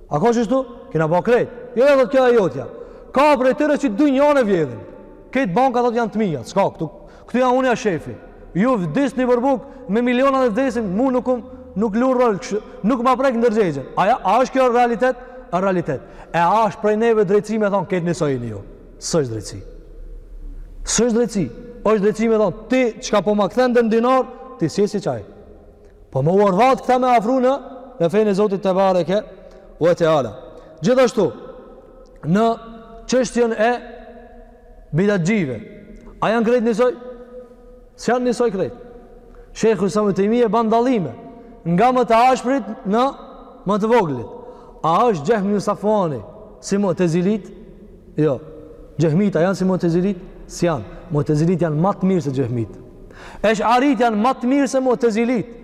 A ka qishtu? Kina pa krejt. Jo, jo, thotë, kjo e jotja. Ka prej tyre që dynjanë e vjedhin. Krejt bankat thotë janë të mijat, s'ka këtu. Këtu jam unë shefi. Ju vdisni për bukë me miliona dhe vdesin, mu nuk, um, nuk lun rol, nuk ma prek ndërgjegjen. A, a është kjo realitet? A realitet. E a është prej neve drejtësi me thonë, krejt njësoj jeni ju. S'është drejtësi. S'është drejtësi. është drejtësi me thonë, ti çka po ma kthen edhe një dinar, ti s'je si qaj. Po me u orvat këta me afru në, në fenë e Zotit tebareke ue teala. Gjithashtu, në çështjen e bidatxhive. A janë krejt njësoj? S'janë njësoj krejt. Shejhul Islam Ibn Tejmije ban dallime. Nga më të ashprit në më të voglit. A është Xhehm ibn Safuani si mutezilitë? Jo. Xhehmitë a janë si mutezilitë? S'janë. Mutezilitë janë ma të mirë se xhehmitë. Esharitë janë ma të mirë se mutezilitë.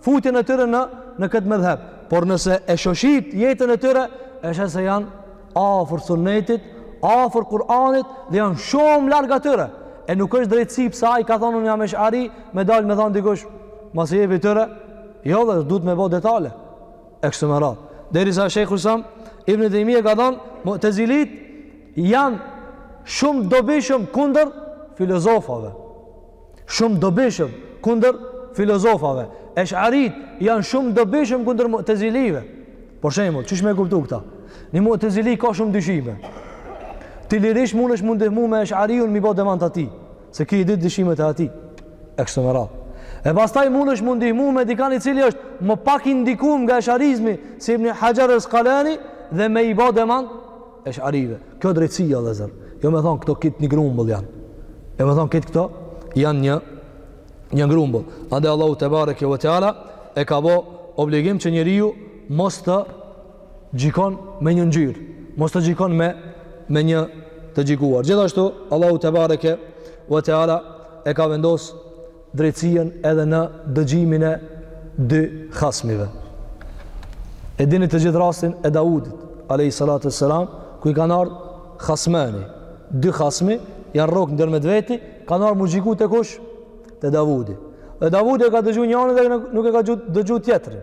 futjen e tyre në në këtë medhheb, por nëse e shoshit jetën e tyre, e sheh se janë afër sunnetit, afër Kur'anit dhe janë shumë larg atyre. E nuk është drejtësi pse ai ka thonë unë jam eshari, me dalë me thonë dikush, mos i jepi tyre. Jo vëlla, duhet me bë detale. E kështu me radhë. Derisa Sheikhul Islam Ibn Taymiyyah ka thonë, Mu'tazilit janë shumë të dobishëm kundër filozofave. shumë dobishëm kundër filozofave. Esh'arit janë shumë dobishëm kundër mu'tezilive. Për shembull, qysh me e kuptu këta? Një mu'tezili ka shumë dyshime. Ti lirisht munesh m'u ndihmu me esh'ariun me i bo demant atij. Se ky i di dyshimet e atij. E kështu me radhë. E pastaj munesh m'u ndihmu me dikan i cili është më pak i ndikum nga esh'arizmi si ibn Haxher Askalani dhe me i bo demant Esh'arive. Kjo drejtësi o vëllezër. Jo me thonë këto kejt një grumbull janë. Jo me thonë kejt këto janë një një grumbull. Andaj Allahu tebareke ve teala e ka bo obligim që njeriu mos të gjykon me një ngjyrë, mos të gjykon me me një të gjikuar. Gjithashtu Allahu tebareke ve teala e ka vendos drejtësien edhe në dëgjimin e dy hasmive. E dini të gjithë rastin e Daudit, alejhi salatu ve selam, ku i kanë ardhë hasmani, dy hasmi, janë rrokë ndërmjet veti, kanë ardhë m'u gjyku te kush? Te Davudi. Dhe Davudi e ka dëgju njanin dhe nuk e ka dëgju tjetrin.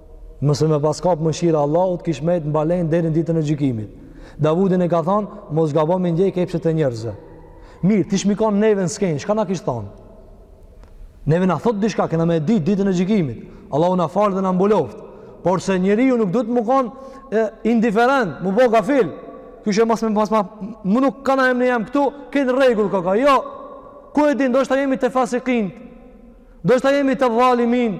Mos me pas kap mëshira e Allahut, kish met në balenë deri në ditën e gjykimit. Davudit i ka thonë, mos gabo me i ndjek epshet e njerëzve. Mirë, t'ishim kon neve në skenë, çka na kish thonë? Neve na thotë diçka, kena me e ditë ditën e gjykimit. Allahu na faltë dhe na mbuloftë. Porse njeriu nuk duhet me konë indiferent, m'u bo gafil. Kështë e mos me pas ma, më nuk ka na emni jam këtu, këtë rregull ka ka, jo. Ku e din, ndoshta jemi te fasikin, ndoshta jemi te dhalimin,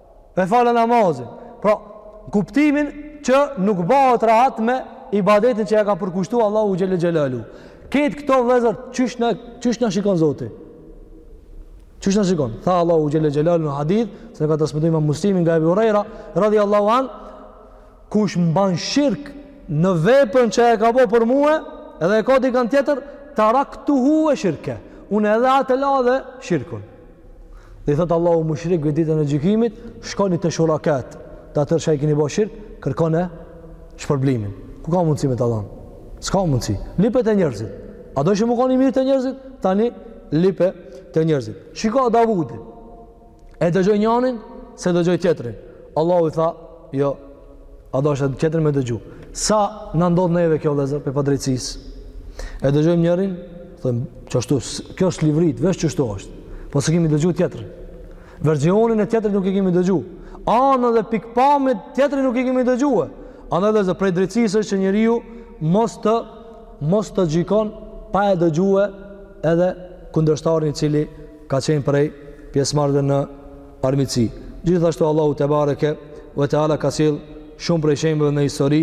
E fala namazin. Pra, kuptimin që nuk bëhet rahat me ibadetin që ia ka përkushtu Allahut xhelle xhelalu. Kejt këto vëllezër qysh na qysh na shikon Zoti. Qysh na shikon. Tha Allahu xhelle xhelalu në hadith, që e ka transmetu Imam Muslimi nga Ebu Hurejra radijallahu anhu, kush më ban shirk në veprën që e ka bë për mua, edhe e ka dikën tjetër, taraktuhu ve shirkeh. Unë edhe atë e la dhe shirkun. Dhe i thotë Allahu mushrikëve ditën e gjykimit, shkoni te shurakat, te ata që i keni bo shirk, kërkone shpërblimin. Ku ka mundësi me të dhanë? S'ka mundësi. Lype te njerëzit. A doshe me kon i mirë te njerëzit? Tani, lype te njerëzit. Shiko Davudi. E dëgjoi njanin, s'e dëgjoi tjetrin. Allahu i tha, jo, U dasht edhe tjetrin me dëgju. Sa na ndodh neve kjo vëllazër prej padrejtësisë? E dëgjojmë njërin, thom qashtu, kjo është livrit, veç qashtu është. Po s'e kemi dëgju tjetrin. Versionin e tjetrit nuk e kemi dëgju. Anën dhe pikëpamjet e tjetrit nuk i kemi dëgju. Andaj vllezër prej drejtësisë është që njeriu mos të mos të gjykon pa e dëgjue edhe kundërshtarin i cili ka qenë prej pjesëmarrësve në armiqësi. Gjithashtu Allahu tebareke ve teala ka sjellë shumë prej shembujve në histori,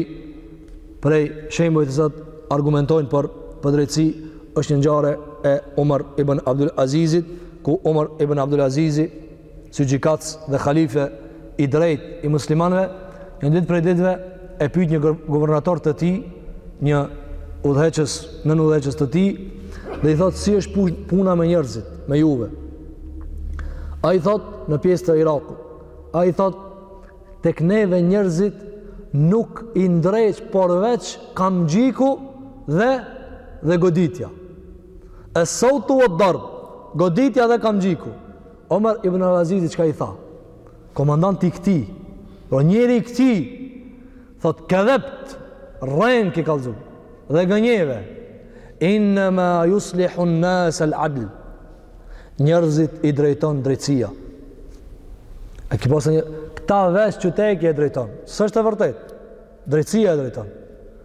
prej shembujve të cilat argumentojnë për për drejtësi është një ngjarje e Umar ibn Abdul Azizit, ku Umar ibn Abdul Azizi si gjykatës dhe halife i drejtë i muslimanëve, një ditë prej ditëve e pyet një guvernator të tij, një udhëheqës, nënudhëheqës të tij, dhe i thotë si është puna me njerëzit, me juve. Ai thot në pjesë të Irakut. Ai thot tek neve njerëzit nuk i ndreq përveç kamxhiku dhe dhe goditja. Es-saut wed-darb, goditja dhe kamxhiku. Omer ibn Al-Azizi çka i tha? Komandanti i këtij, apo njeri i këtij, thot kedhebt, rrenë ki kallzu dhe gënjeve. Inna ma yuslihu an-nas al-adl. Njerëzit i drejton drejtësia. E ki pasë një, këta veç qyteki e drejton. S'është e vërtetë. Drejtësia e drejton.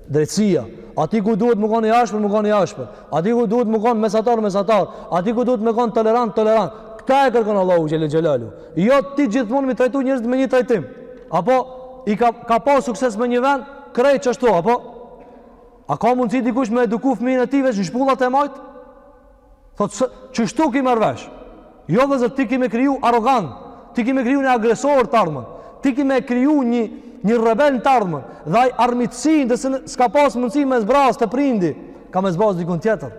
Drejtësia. Aty ku duhet me konë i ashpër, me konë i ashpër. Aty ku duhet me konë mesatar, mesatar. Aty ku duhet me konë tolerant, tolerant. Këta e kërkon Allahu xhel-le xhelaluhu. Jo ti gjithmonë me i trajtu njerëzit me një trajtim. Apo i ka, ka pas sukses me një vend, krejt qashtu, apo? A ka mundësi dikush me eduku fëmijën e tij veç në shpulla tu e majtë? Thot se qeshtu ki marr vesh. Jo vllezër ti ki me kriju arrogantë, ti ki me kriju një agresor t'ardhmen, ti ki me kriju një një rebel t'ardhmen, dhe ai armiqësinë nëse s'ka pas mundësi me zbras te prindi, ka me zbras dikun tjetër.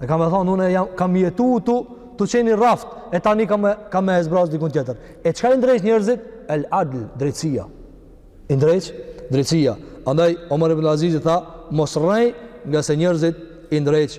Dhe ka me thonë, unë jam, kam jetu tu, tu qen i rraft, e tani ka me, ka me zbras dikun tjetër. E çka i ndreq njerëzit? El adl, drejtsia. I ndreq drejtsia. Andaj, Omer ibn Azizi tha, mos rrej ngase njerëzit i ndreq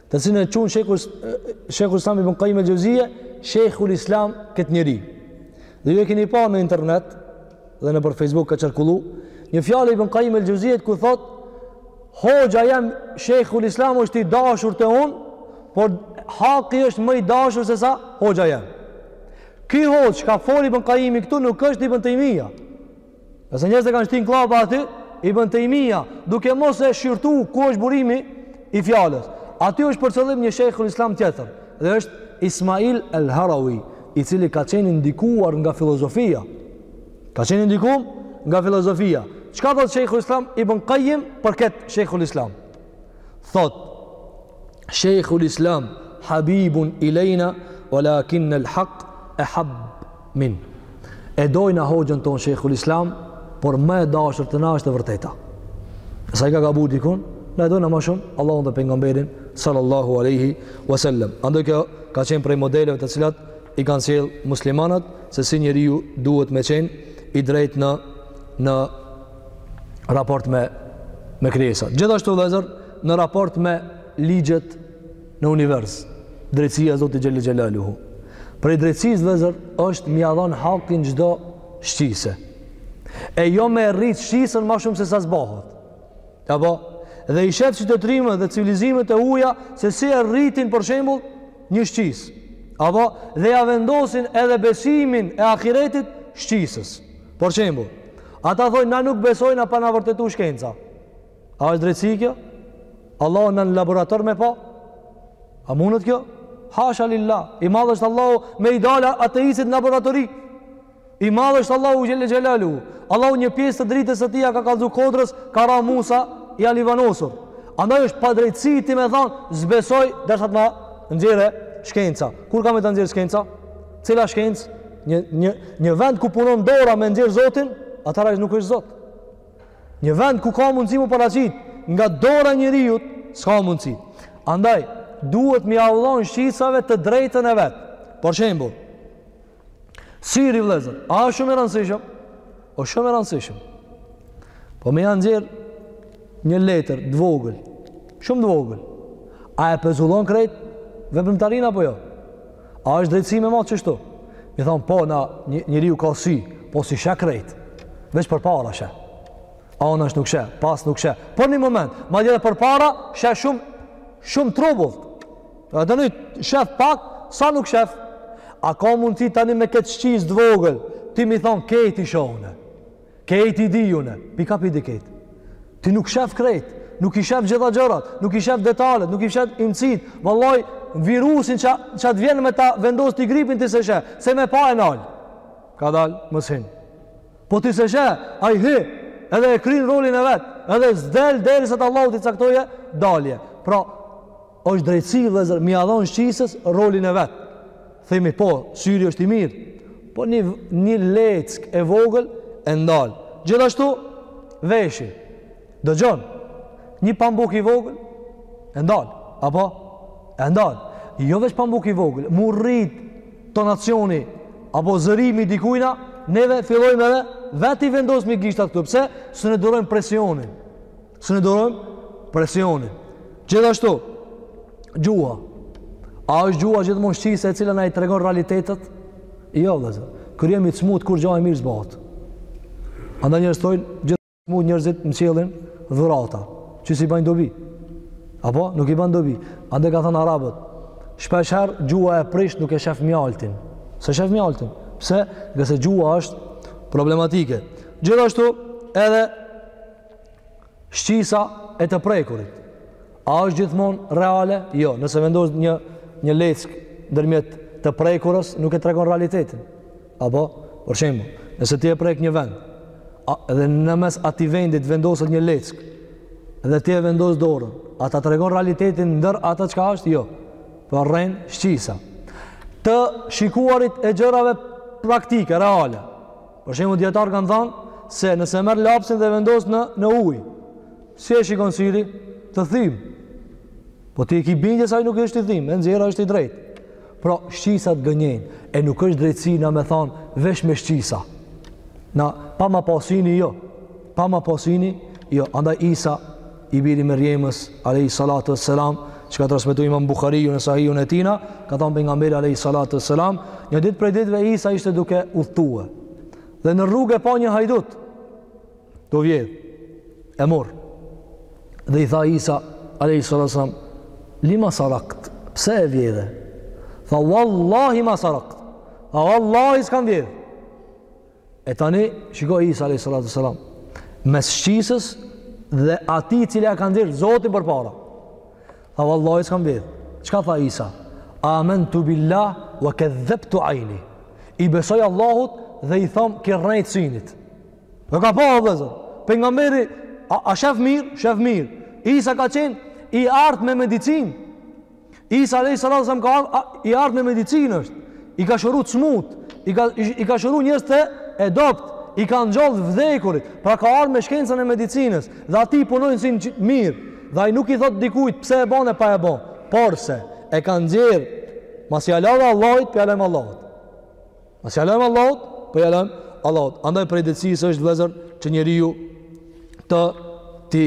të cilën e qun shejkhul Islam ibn Qayyim al-Jawziyya, shejkhul Islam këtë njeri. Dhe ju e keni pa në internet dhe nëpër Facebook ka qarkullu, një fjalë e ibn Qayyim al-Jawziyyes ku thot Hoxha jem shejkhul Islam është i dashur te unë, por haki është më i dashur se sa hoxha jem. Ky hoxhë çka fol ibn Qayyimi këtu nuk është ibn Taymija. Nëse njerëzit e kanë shti n'kllapa aty, ibn Tejmija, duke mos e shqyrtu ku është burimi i fjalës. Aty është për qëllim një shejkhul islam tjetër, dhe është Ismail el Harawi, i cili ka qenë i ndikuar nga filozofia. Ka qenë i ndikuar nga filozofia. Çka thotë shejkhul islam ibn Kajim për këtë shejkhul islam? Thot, shejkhul islam, habibun ilejna, walakinne l-haq ehab Min. E dojna hoxhën tonë Sheikhul Islam, por më e dashur te na është e vërteta. Sa i ka gabu dikund, na e dojna më shumë Allahun dhe pejgamberin sallallahu alaihi wasallam. Andaj kjo ka qenë prej modeleve të cilat i kanë sjell muslimanët se si njeriu duhet me qenë i drejtë në në raport me me krijesa. Gjithashtu vëllazër, në raport me ligjet në univers drejtësia e Zotit xhel xhelaluhu prej drejtësisë vllezër është m'ia dhon hakin çdo shqise e jo me e rrit shqisën më shumë se sa s'bohet apo dhe i shef qytetërimët dhe civilizimet e huaja se si e rritin për shembull një shqisë apo dhe ja vendosin edhe besimin e ahiretit shqisës për shembull ata thojnë na nuk besojna pa na vërtetu shkenca A është drejtësi kjo? Allahu në laborator me pa? A mundet kjo? Hasha lilla, i madh është Allahu me i dalë ateistit në laboratori. I madh është Allahu xhele xhelaluhu. Allahu një pjesë të dritës së tij ia ka kallzu kodrës, ka ra Musa i alivanosur. Andaj është padrejtësi ti me thanë, s'besoj, derisa ta nxjerrë shkenca. Kur ka me ta nxjerrë shkenca? Cila shkencë? Një, një, një vend ku punon dora me nxjerr Zotin, atëherë ai nuk është zot. Një vend ku ka mundësi m'u paraqit, nga dora e njeriut, s'ka mundësi. Andaj, duhet m'ia dhon shqisave të drejtën e vet. Për shembull, syri vllezër, a është shumë i rëndësishëm? O shumë i rëndësishëm. Po me ja nxjerr një letër, t'vogël, shumë t'vogël. A e pezullon krejt, veprimtarinë apo jo? A është drejtësi me matë qështu? Me thanë, po, na, njeriu ka sy, po s'i sheh krejt, veç përpara sheh. Anash nuk sheh, pas nuk sheh. Për një moment, madje edhe përpara, sheh shumë, shumë turbullt. E tani shef pak, sa nuk shef? A ka mund ti tani me këtë shqisë t'vogël, ti me thanë, kejt i shoh unë. Kejt i di unë, pika p'i di kejt. Ti nuk shef krejt, nuk i shef gjitha gjërat, nuk i shef detalet, nuk i shef imcitë, vallahi virusin që, që të vjen me ta vendos ty gripin ti s'e shef, se me pa e nal. Kadalë, mos hin. Po ti s'e shef, ai hin, edhe e kryn rolin e vet, edhe s'del derisa t'Allahu t'i caktojë dalje. Pra, Është drejtësi vëllezër, m'ia dhon shqisës rolin e vet. Themi po, syri është i mirë. Po një një leckë e vogël e ndal. Gjithashtu veshi. Dëgjon. Një pambuk i vogël e ndal. Apo e ndal. Jo veç pambuk i vogël, m'u rrit tonacioni apo zërimi i dikujna, neve fillojmë edhe vetë i vendosmi gishtat këtu. Pse? S'e durojmë presionin. Se ne durojmë presionin. Gjithashtu, gjuha. A është gjuha gjithmonë shqisë e cila na i tregon realitetet? Jo, vllezër. Kur jemi të smutë, kurgja e mirë s'bahet. Andaj njerëzit thojnë, gjithë të smutë njerëzit më sjellin dhurata. Që s'i bajnë dobi. Apo, nuk i bajnë dobi. Andaj kanë thënë arabët. Shpeshherë, gjuha e prishtë nuk e shef mjaltin. S'e shef mjaltin. Pse? Ngase gjuha është problematike. Gjithashtu, edhe Shqisa e të prekurit. A është gjithmonë reale? Jo, nëse vendos një një leckë ndërmjet të prekurës, nuk e tregon realitetin. Apo, për shembull, nëse ti e prek një vend, a, dhe në mes atij vendit vendoset një leckë, dhe ti e vendos dorën, a ta tregon realitetin ndër atë çka është? Jo. Po rren shqisa. Të shikuarit e gjërave praktike, reale. Për shembull dijetarë kanë thënë se nëse merr lapsin dhe vendos në në ujë, si e shikon syri? Të thym. Po ti e ke bindje se ai nuk është i thym, e nxjerra është i drejtë. Pra, shqisat gënjejnë, e nuk është drejtësi na me thanë, veç me shqisa. Na, pa ma pa syni, jo. Pa ma pa syni, jo. Andaj Isa, i biri Merjemes, alejhi salatu ve selam, që ka transmetu imam Buhariu në sahihun e tina, ka thanë Pejgamberi, alejhi salatu ve selam, një ditë prej ditëve Isa ishte duke udhtue, dhe në rrugë e pa një hajdut, tu vjedhë, e morë, dhe i tha Isa, alejhi salatu ve selam, lima sarakt, pse e vjedhe? Tha, wallahi ma sarakt, tha wallahi s'kam vjedhë, E tani, shiko Isa alayhi salatu selam, mes shqisës dhe atij i cili e ka nxjerr Zotin përpara. Tha vallahi s'kam vjedh. Çka tha Isa? Amentu billah wa kadhabtu ayni. I besoj Allahut dhe i thom ke rrejt synit. E ka pa, vllezër. Pejgamberi a, a shef mirë, shef mirë. Isa ka qenë i ardhë me medicinë. Isa alayhi salatu selam ka i ardhur me medicinë është. I ka shëruar t'smutë, i ka i ka shëruar njerëzit e dobtë, i ka ngjall t'vdekurit. Pra ka ardhur me shkencën e medicinës dhe atij punojnë sytë mirë. Dhe ai nuk i thotë dikujt pse e bën e pa e bën. Porse e ka nxjerr masi ja lave Allahut, po ja lajmë Allahut. Masi ja lëmë Allahut, po ja lëmë Allahut. Andaj prej drejtësisë është vëllezër që njeriu të t'i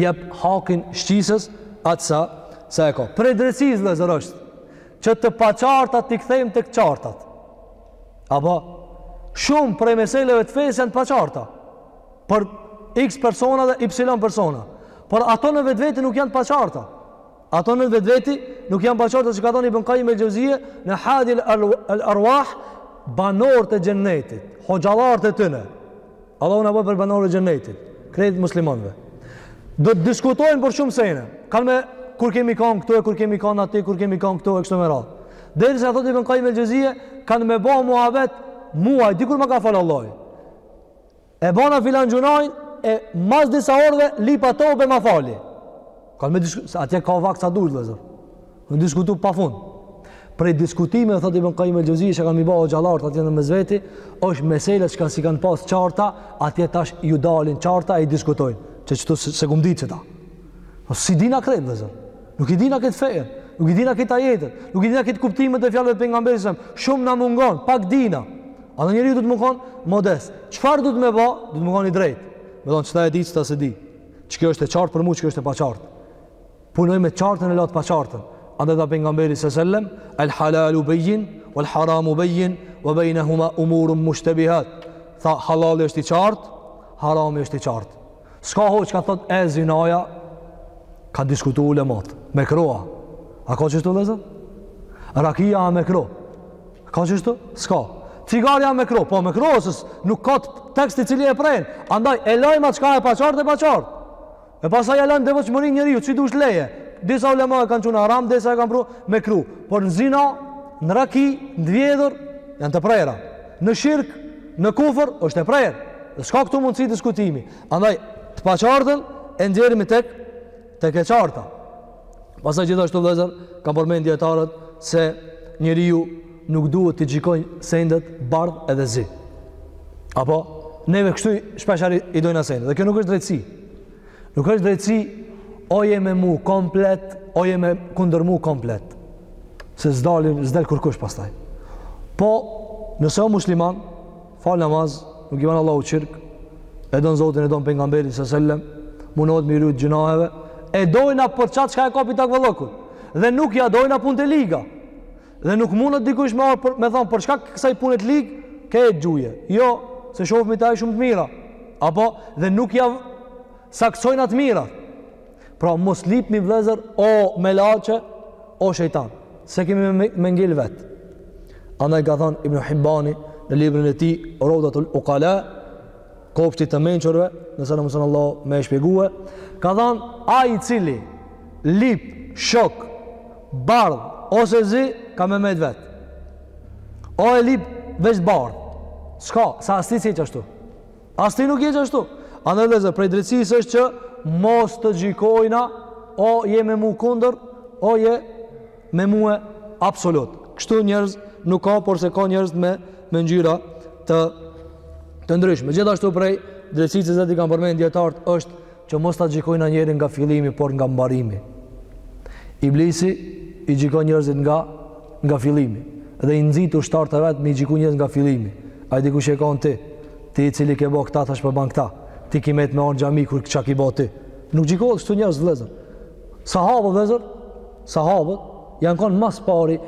jep hakin shqisës aq sa sa e ka. Prej drejtësisë vëllezër është që të paqartat t'i kthejmë tek t'qartat. Apo shumë prej meseleve të fesë janë të paqarta. Për X persona dhe Y persona. Por ato në vetvete nuk janë të paqarta. Ato në vetveti nuk janë paqarta siç ka thënë Ibn Kajim el-Xhevzije në Hadi al-Arwah banorët e xhennetit, hoxhallarët e tyne. Allahu na bëj për banorë të xhennetit, krejt muslimanëve. Do të diskutojnë për shumë sene. Kanë me kur kemi kanë këtu e kur kemi kanë aty, kur kemi kanë këtu e kështu me radhë. Derisa thotë Ibn Kajim el-Xhevzije kanë me bo muhabet muaj dikur ma ka fal Allahu. E bona filan gjynahin e mas disa orëve lypa tobe ma fali. Kanë me diskutu, se atje ka vakt sa dush vllezër. Me diskutu pa fund. Prej diskutimeve, thot Ibn Kajim el-Xhevzi, që kanë m'i ba hoxhallarët atje në mes veti, është meselet që kanë s'i kanë pas qarta, atje tash ju dalin qarta e i diskutojnë. Që që të se, s'e kom dit qëta. Po s'i dina krejt vllezër. Nuk i dina krejt fejën, nuk i dina krejt ajetet, nuk i dina krejt kuptimet e fjalëve Pejgamberit sellem, shumë na mungon, pak dina. Andaj njeri duhet me kon modest. Çfarë duhet me ba, duhet me kon i drejtë. Me thonë, qëta e di, qëta s'e di. Qekjo është e qartë për mu, qekjo është e paqartë. Punoj me qartën e la të paqartën. Andaj tha Pejgamberi se sellem, el halalu bejin, vel haramu bejin, ve bejnehuma umurun mushtebihat. Tha, halali është i qartë, harami është i qartë. S'ka hoxhë që thot e zinaja, kanë diskutu ulematë, mekruh a. A ka qështu vllezër? Rakia a mekruh. Ka qështu? S'ka. Cigarja mekruh. Po mekruh, sepse nuk ka tekst i cili e pren. Andaj, e lojna çka e paqartë e paqartë. E pastaj e lojmë devotshmërinë njeriu, si dush leje. Disa ulema e kanë çu në haram, disa e kanë pru mekruh. Por në zina, në raki, në vjedhur, janë të prera. Në shirk, në kufër, është e prerë. Dhe s'ka këtu mundësi diskutimi. Andaj, të paqartën e nxjerrimi tek tek e qarta. Pastaj gjithashtu vëllezër, kanë përmend dietarët se njeriu nuk duhet t'i gjykojë sendet bardh edhe zi. Apo neve kështu shpeshherë i dojna sendet. Dhe kjo nuk është drejtësi. Nuk është drejtësi o je me mu komplet, o je me kundër mu komplet. Se s'dalim, s'del kërkush pastaj. Po, nëse o musliman, fal namaz, nuk i ban Allahut shirk, e don Zotin, e don Pejgamberin, së sellem, mundohet m'u rujt gjynaheve, e dojna për qata çka e ka pi takvallëku, dhe nuk ja dojna punt e liga. Dhe nuk mundet dikush me ardhë për, me thonë, për shkak kësaj pune t'ligë, krejt gjuje. Jo, se shofmi te aj shumë të mira. Apo, dhe nuk ja saksojna të mira. Pra, mos lypmi vllezër, o melaqe, o shejtan. Se kemi me, me ngel vetë. Andaj ka thonë Ibn Hibbani në librin e tij, Rodatul Ukala, kopshtit të mençurve, nëse na munson Allahu me e shpjegue, ka thonë, ai i cili lip shok bardh ose zi, ka me met vetë. O e lip, veç bardh. S'ka, se as ti s'je qashtu. As ti nuk je qashtu. Andaj vllezër, prej drejtësisë është që mos të gjikojna, o je me mu kundër, o je me mua absolut. Kështu njerëz nuk ka, por se ka njerëz me me ngjyra të të ndryshme. Gjithashtu prej drejtësisë që ti kanë përmend dijetarët është që mos ta gjikojnë njerin nga fillimi, por nga mbarimi. Iblisi i gjikon njerëzit nga nga fillimi dhe i nxit ushtarët e vet me i gjiku njerëz nga fillimi. A e di kush je kon ti, ti i cili ke bë këta tash po ban këta. Ti ki met me on xhami kur çka ki bë ti. Nuk gjikohet kështu njerëz vëllezër. Sahabët vllezër, sahabët, janë konë mas pari,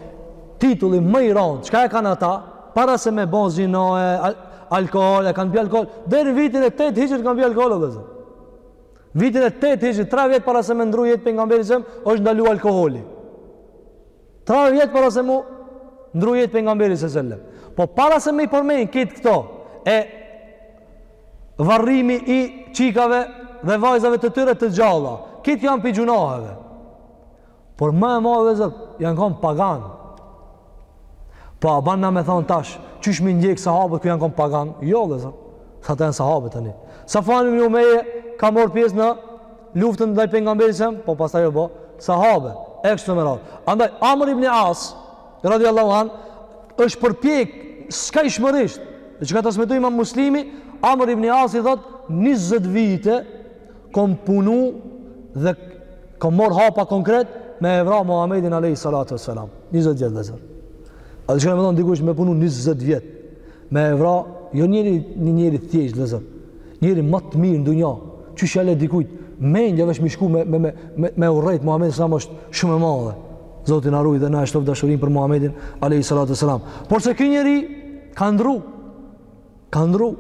titulli më i ronë, çka e kanë ata, para se me bo zina e alkohol, e kanë pi alkohol, deri në vitin e 8 hixhrit kanë pi alkohol, vllezër. Vitin e 8 hixhrit, 3 vjet para se me ndru jetë pejgamberi alejhi selam, është ndalu alkoholi. Tre vjet para se me ndru jetë pejgamberi alejhi selam. Po para se me i përmend kitë këto e varrimi i çikave dhe vajzave të tyre të gjalla. Këto janë prej gjynaheve. Por më e madhe vllezër, janë konë paganë. Po a ban na me thonë tash, qysh me ndjek sahabët kur janë konë paganë? Jo vllezër, se ata janë sahabët tani. Safuan ibn Umeje ka morë pjesë në luftën ndaj pejgamberit alejhi selam, po pastaj u bë sahabe. E kështu me radhë. Andaj Amr ibn As radhiyallahu an është përpjek skajshmërisht. Dhe që ka transmetu Imam Muslimi, Amr ibn Asi thotë 20 vite kom punu dhe kom marr hapa konkret me e vra Muhammedin alayhi salatu wasalam. 20 vjet vllezër. A e di çka me thonë dikush me punu 20 vjet Me e vra, jo njeri, një njeri të thjeshtë, vllezër. Njeri më të mirë në dunja, që shë jale dikujt, mendja veç me i shku me, me, me, me, me urrejt, Muhammedin alejhi selam është shumë e madhe. Zoti na ruj dhe na e shtoftë dashurinë për Muhammedin, alejhi salatu uesselam. Por se ky njeri, ka ndru, ka ndru,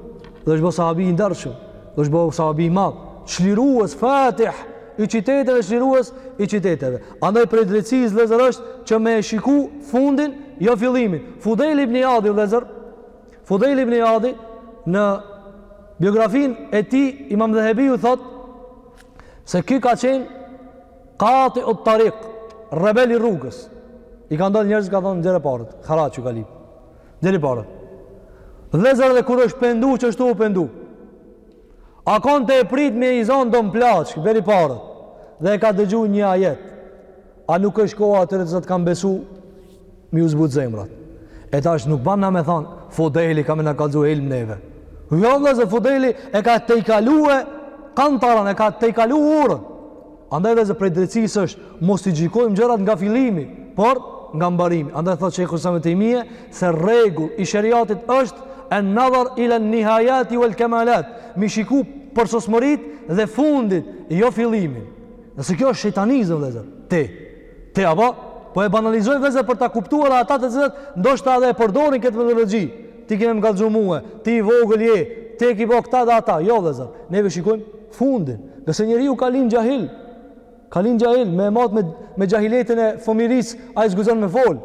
dhe është bo sahabi i ndershëm. Është bo sahabi i madh, çlirues fatih i qyteteve, çlirues i qyteteve. Andaj prej drejtësisë vëllezër është që me e shiku fundin, jo fillimin. Fudejl ibn Iyadi vëllezër, Fudejl ibn Iyadi në biografinë e tij Imam Dhehebiu thotë se ky ka qenë katiu tarik, rebel i rrugës. I ka ndal njerëzit, ka thonë nxjerri paret, haraç ju ka lip. Bjeri paret. Vllezër dhe kur është pendu qysh është pendu. A konë tu e prit me i zonë do me plaçkë, bjeri paret. Dhe e ka dëgju një ajet. A nuk është koha atyre të cilët kanë besu, me iu zbut zemrat. E tash nuk ban na me thonë, Fudejli ka me na kallzu ilm neve. Jo vllezër, Fudejli e ka tejkalu kantarën, e ka tejkalu urën. Andaj vëllezër prej drejtësisë është mos t'i gjykojmë gjërat nga fillimi, por nga mbarimi. Andaj thotë Sheikhul Islam Ibn Taymije se rregull i sheriatit është an nazar ila an nihayat wal kamalat, mi shiku përsosmëritë dhe fundit, jo fillimin. Nëse kjo është shejtanizëm vëllezër, ti ti apo po e banalizoj vëllezër për ta kuptuar ata të cilët ndoshta edhe e përdorin këtë metodologji. Ti ki me m'kallxu mue, ti i vogël je, ti e ke bë këta dhe ata. Jo vëllezër, neve shikojmë fundin. Ngase njeriu ka lind xhahil, ka lind xhahil me e mat me me xhahiletin e fëmirisë, ai s'guxon me fol.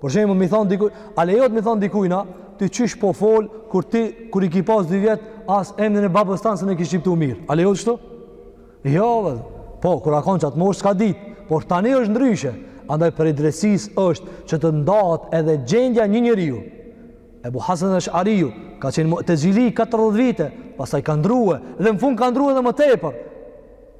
Për shembull, me i thon dikuj, a lejohet me i thon dikujna, ti qysh po fol kur ti kur i ke pas dy vjet, as emrin e babës tan s'un e ke shqiptu mirë. A lejohet kështu? Jo, vëlla. Po, kur a kon n'çat moshë s'ka dit, por tani është ndryshe. Andaj prej drejtësisë është që të ndahet edhe gjendja një njeriu. Ebu Hasan Esh'ariu ka qenë Mu'tezili katërdhjetë vite, pastaj ka ndrue dhe në fund ka ndrue edhe më tepër.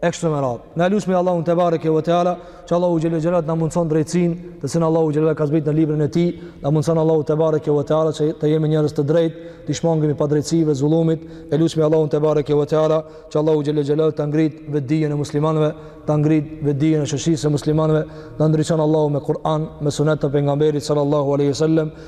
E kështu me radhë. Ne e lusim Allahun te bareke ve teala, që Allahu xhelel xhelal na mundson drejtësinë, të cilën Allahu xhelel ka zbritur në librin e tij, na mundson Allahu te bareke ve teala që të jemi njerëz të drejtë, të shmangemi padrejtësive, zullumit. E lusim Allahun te bareke ve teala, që Allahu xhelel xhelal ta ngrit vetdijen e muslimanëve, ta ngrit vetdijen e shoqërisë së muslimanëve, na ndriçon Allahu me Kur'an, me sunet të pejgamberit sallallahu alaihi wasallam,